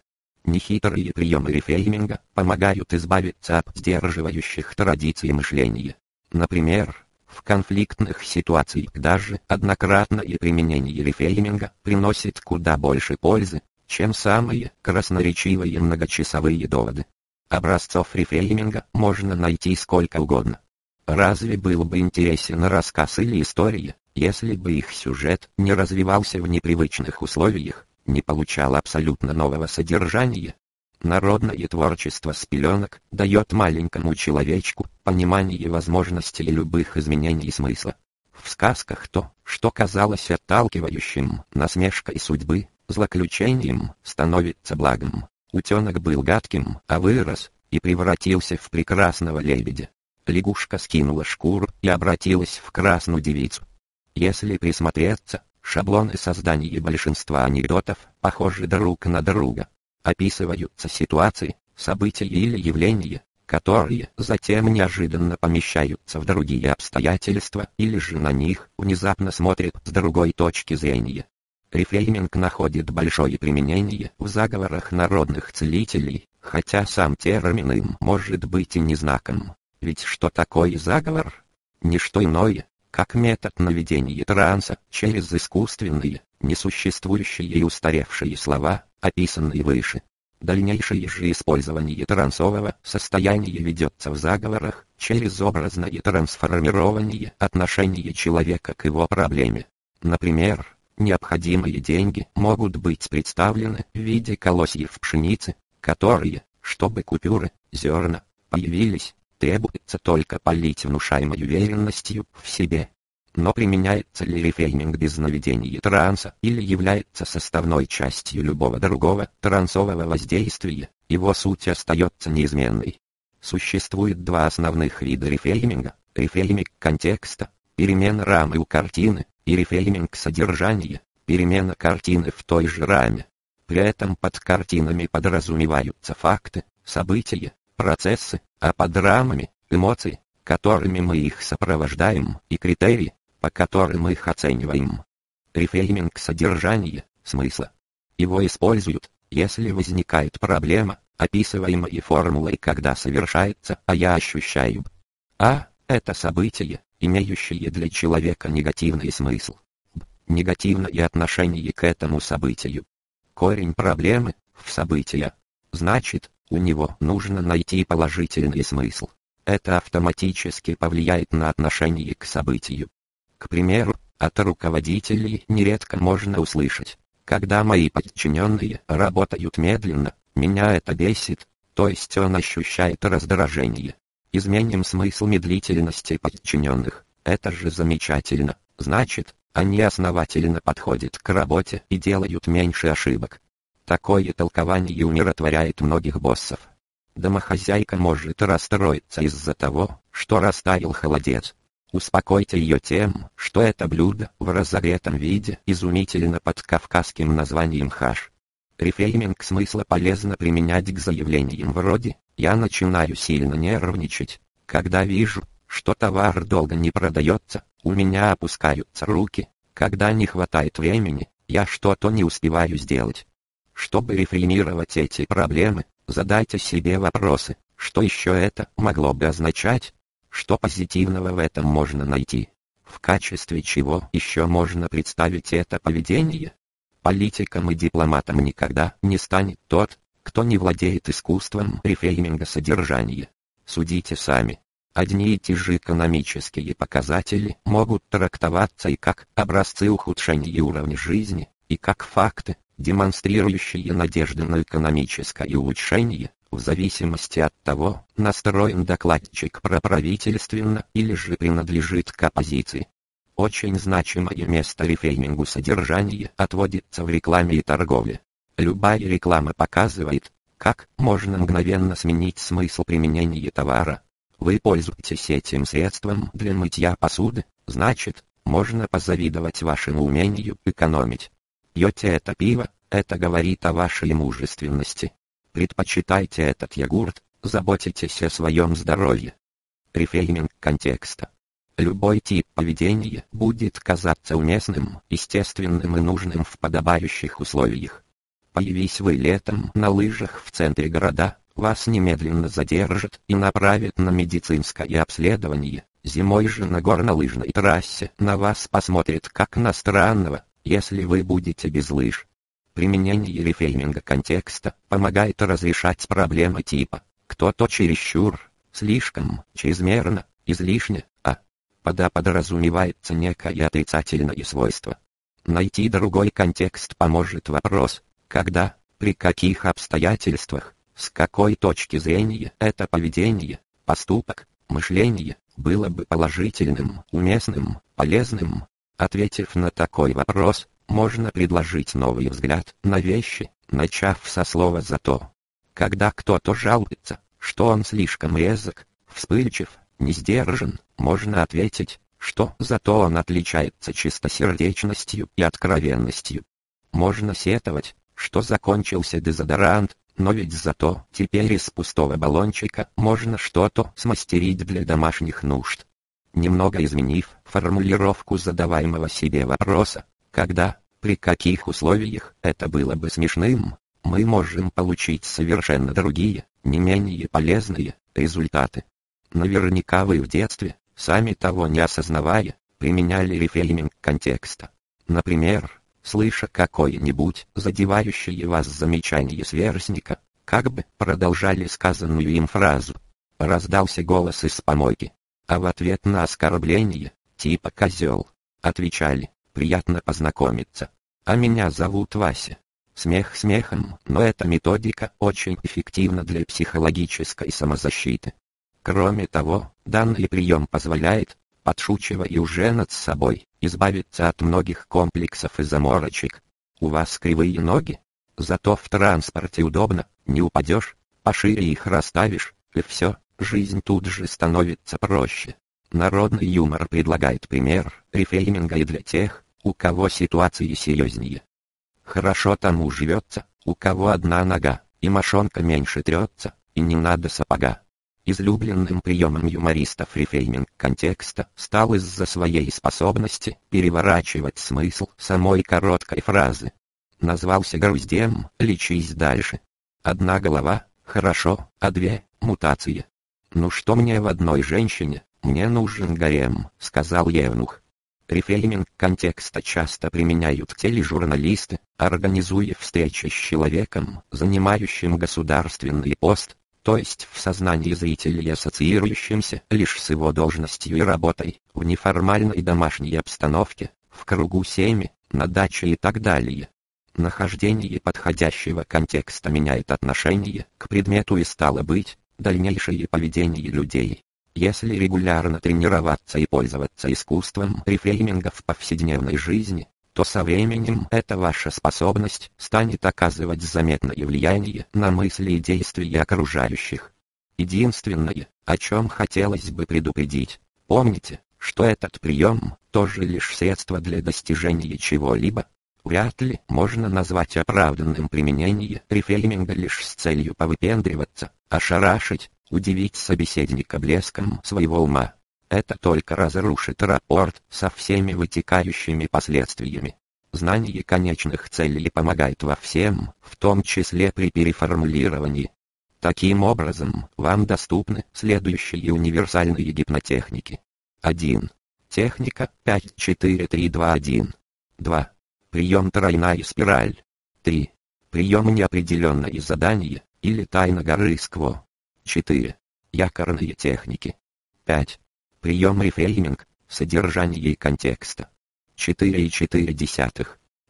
Нехитрые приемы рефрейминга помогают избавиться от сдерживающих традиций мышления. Например, в конфликтных ситуациях даже однократное применение рефрейминга приносит куда больше пользы, чем самые красноречивые многочасовые доводы. Образцов рефрейминга можно найти сколько угодно. Разве был бы интересен рассказ или история, если бы их сюжет не развивался в непривычных условиях, не получал абсолютно нового содержания? Народное творчество с пеленок дает маленькому человечку понимание возможностей любых изменений смысла. В сказках то, что казалось отталкивающим, насмешкой судьбы, злоключением, становится благом. Утенок был гадким, а вырос, и превратился в прекрасного лебедя лягушка скинула шкуру и обратилась в красную девицу. Если присмотреться, шаблоны создания большинства анекдотов похожи друг на друга. Описываются ситуации, события или явления, которые затем неожиданно помещаются в другие обстоятельства или же на них внезапно смотрят с другой точки зрения. Рефрейминг находит большое применение в заговорах народных целителей, хотя сам термин им может быть и незнаком. Ведь что такое заговор? Ничто иное, как метод наведения транса через искусственные, несуществующие и устаревшие слова, описанные выше. Дальнейшее же использование трансового состояния ведется в заговорах через образное трансформирование отношения человека к его проблеме. Например, необходимые деньги могут быть представлены в виде колосьев пшеницы, которые, чтобы купюры, зерна, появились, требуется только полить внушаемой уверенностью в себе. Но применяется ли рефрейминг без наведения транса или является составной частью любого другого трансового воздействия, его суть остается неизменной. Существует два основных вида рефрейминга – рефрейминг контекста, перемена рамы у картины, и рефрейминг содержания, перемена картины в той же раме. При этом под картинами подразумеваются факты, события, процессы, а под рамами – эмоции, которыми мы их сопровождаем, и критерии, по которым их оцениваем. Рефрейминг содержания, смысла. Его используют, если возникает проблема, описываемая формулой когда совершается «а я ощущаю». А – это событие, имеющее для человека негативный смысл. Б – негативное отношение к этому событию. Корень проблемы – в события. Значит, у него нужно найти положительный смысл. Это автоматически повлияет на отношение к событию. К примеру, от руководителей нередко можно услышать, когда мои подчиненные работают медленно, меня это бесит, то есть он ощущает раздражение. Изменим смысл медлительности подчиненных, это же замечательно, значит, они основательно подходят к работе и делают меньше ошибок. Такое толкование умиротворяет многих боссов. Домохозяйка может расстроиться из-за того, что растаял холодец. Успокойте ее тем, что это блюдо в разогретом виде изумительно под кавказским названием хаш. Рефрейминг смысла полезно применять к заявлениям вроде «я начинаю сильно нервничать, когда вижу, что товар долго не продается, у меня опускаются руки, когда не хватает времени, я что-то не успеваю сделать. Чтобы рефренировать эти проблемы, задайте себе вопросы, что еще это могло бы означать? Что позитивного в этом можно найти? В качестве чего еще можно представить это поведение? Политиком и дипломатом никогда не станет тот, кто не владеет искусством рефрейминга содержания. Судите сами. Одни и те же экономические показатели могут трактоваться и как образцы ухудшения уровня жизни, и как факты, демонстрирующие надежды на экономическое улучшение, в зависимости от того, настроен докладчик проправительственно или же принадлежит к оппозиции. Очень значимое место рефреймингу содержания отводится в рекламе и торговле. Любая реклама показывает, как можно мгновенно сменить смысл применения товара. Вы пользуетесь этим средством для мытья посуды, значит, можно позавидовать вашему умению экономить. Пьете это пиво, это говорит о вашей мужественности. Предпочитайте этот йогурт, заботитесь о своем здоровье. Рефрейминг контекста. Любой тип поведения будет казаться уместным, естественным и нужным в подобающих условиях. Появись вы летом на лыжах в центре города, вас немедленно задержат и направят на медицинское обследование. Зимой же на горнолыжной трассе на вас посмотрят как на странного, если вы будете без лыж. Применение рефрейминга контекста помогает разрешать проблемы типа «кто-то чересчур», «слишком», «чрезмерно», «излишне», «а» подо подразумевается некое отрицательное свойство. Найти другой контекст поможет вопрос, когда, при каких обстоятельствах, с какой точки зрения это поведение, поступок, мышление, было бы положительным, уместным, полезным. Ответив на такой вопрос, можно предложить новый взгляд на вещи, начав со слова «зато». Когда кто-то жалуется, что он слишком резок, вспыльчив, не сдержан, можно ответить, что зато он отличается чистосердечностью и откровенностью. Можно сетовать, что закончился дезодорант, но ведь зато теперь из пустого баллончика можно что-то смастерить для домашних нужд. Немного изменив формулировку задаваемого себе вопроса, когда, при каких условиях это было бы смешным, мы можем получить совершенно другие, не менее полезные, результаты. Наверняка вы в детстве, сами того не осознавая, применяли рефрейминг контекста. Например, слыша какое-нибудь задевающее вас замечание сверстника, как бы продолжали сказанную им фразу. Раздался голос из помойки. А в ответ на оскорбление, типа «козел», отвечали «приятно познакомиться». А меня зовут Вася. Смех смехом, но эта методика очень эффективна для психологической самозащиты. Кроме того, данный прием позволяет, подшучивая уже над собой, избавиться от многих комплексов и заморочек. У вас кривые ноги? Зато в транспорте удобно, не упадешь, пошире их расставишь, и все, жизнь тут же становится проще. Народный юмор предлагает пример рефрейминга и для тех, у кого ситуации серьезнее. Хорошо тому живется, у кого одна нога, и мошонка меньше трется, и не надо сапога. Излюбленным приемом юмористов рефрейминг контекста стал из-за своей способности переворачивать смысл самой короткой фразы. Назвался груздем, лечись дальше. Одна голова, хорошо, а две, мутация. Ну что мне в одной женщине, мне нужен гарем, сказал Евнух. Рефрейминг контекста часто применяют тележурналисты, организуя встречи с человеком, занимающим государственный пост, то есть в сознании зрителей ассоциирующимся лишь с его должностью и работой, в неформальной домашней обстановке, в кругу семьи, на даче и так далее. Нахождение подходящего контекста меняет отношение к предмету и стало быть, дальнейшее поведение людей. Если регулярно тренироваться и пользоваться искусством рефрейминга в повседневной жизни, то со временем эта ваша способность станет оказывать заметное влияние на мысли и действия окружающих. Единственное, о чем хотелось бы предупредить, помните, что этот прием тоже лишь средство для достижения чего-либо. Вряд ли можно назвать оправданным применение рефрейминга лишь с целью повыпендриваться, ошарашить, удивить собеседника блеском своего ума. Это только разрушит рапорт со всеми вытекающими последствиями. Знание конечных целей помогает во всем, в том числе при переформулировании. Таким образом, вам доступны следующие универсальные гипнотехники. 1. Техника 5-4-3-2-1. 2. Прием тройная спираль. 3. Прием неопределенное задание, или тайна горы Скво. 4. Якорные техники. 5. Прием рефрейминг, содержание и контекста. 4,4.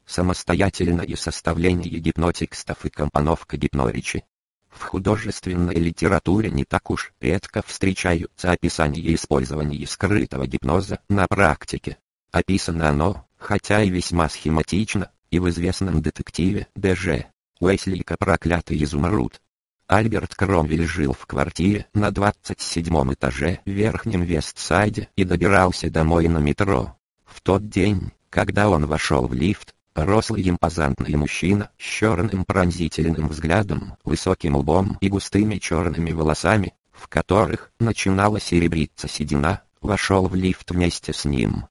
Самостоятельное составление гипнотекстов и компоновка гипноречи. В художественной литературе не так уж редко встречаются описания использования скрытого гипноза на практике. Описано оно, хотя и весьма схематично, и в известном детективе Д.Ж. Уэслика «Проклятый изумруд». Альберт Кромвель жил в квартире на 27 этаже в Верхнем Вестсайде и добирался домой на метро. В тот день, когда он вошел в лифт, рослый импозантный мужчина с черным пронзительным взглядом, высоким лбом и густыми черными волосами, в которых начинала серебриться седина, вошел в лифт вместе с ним.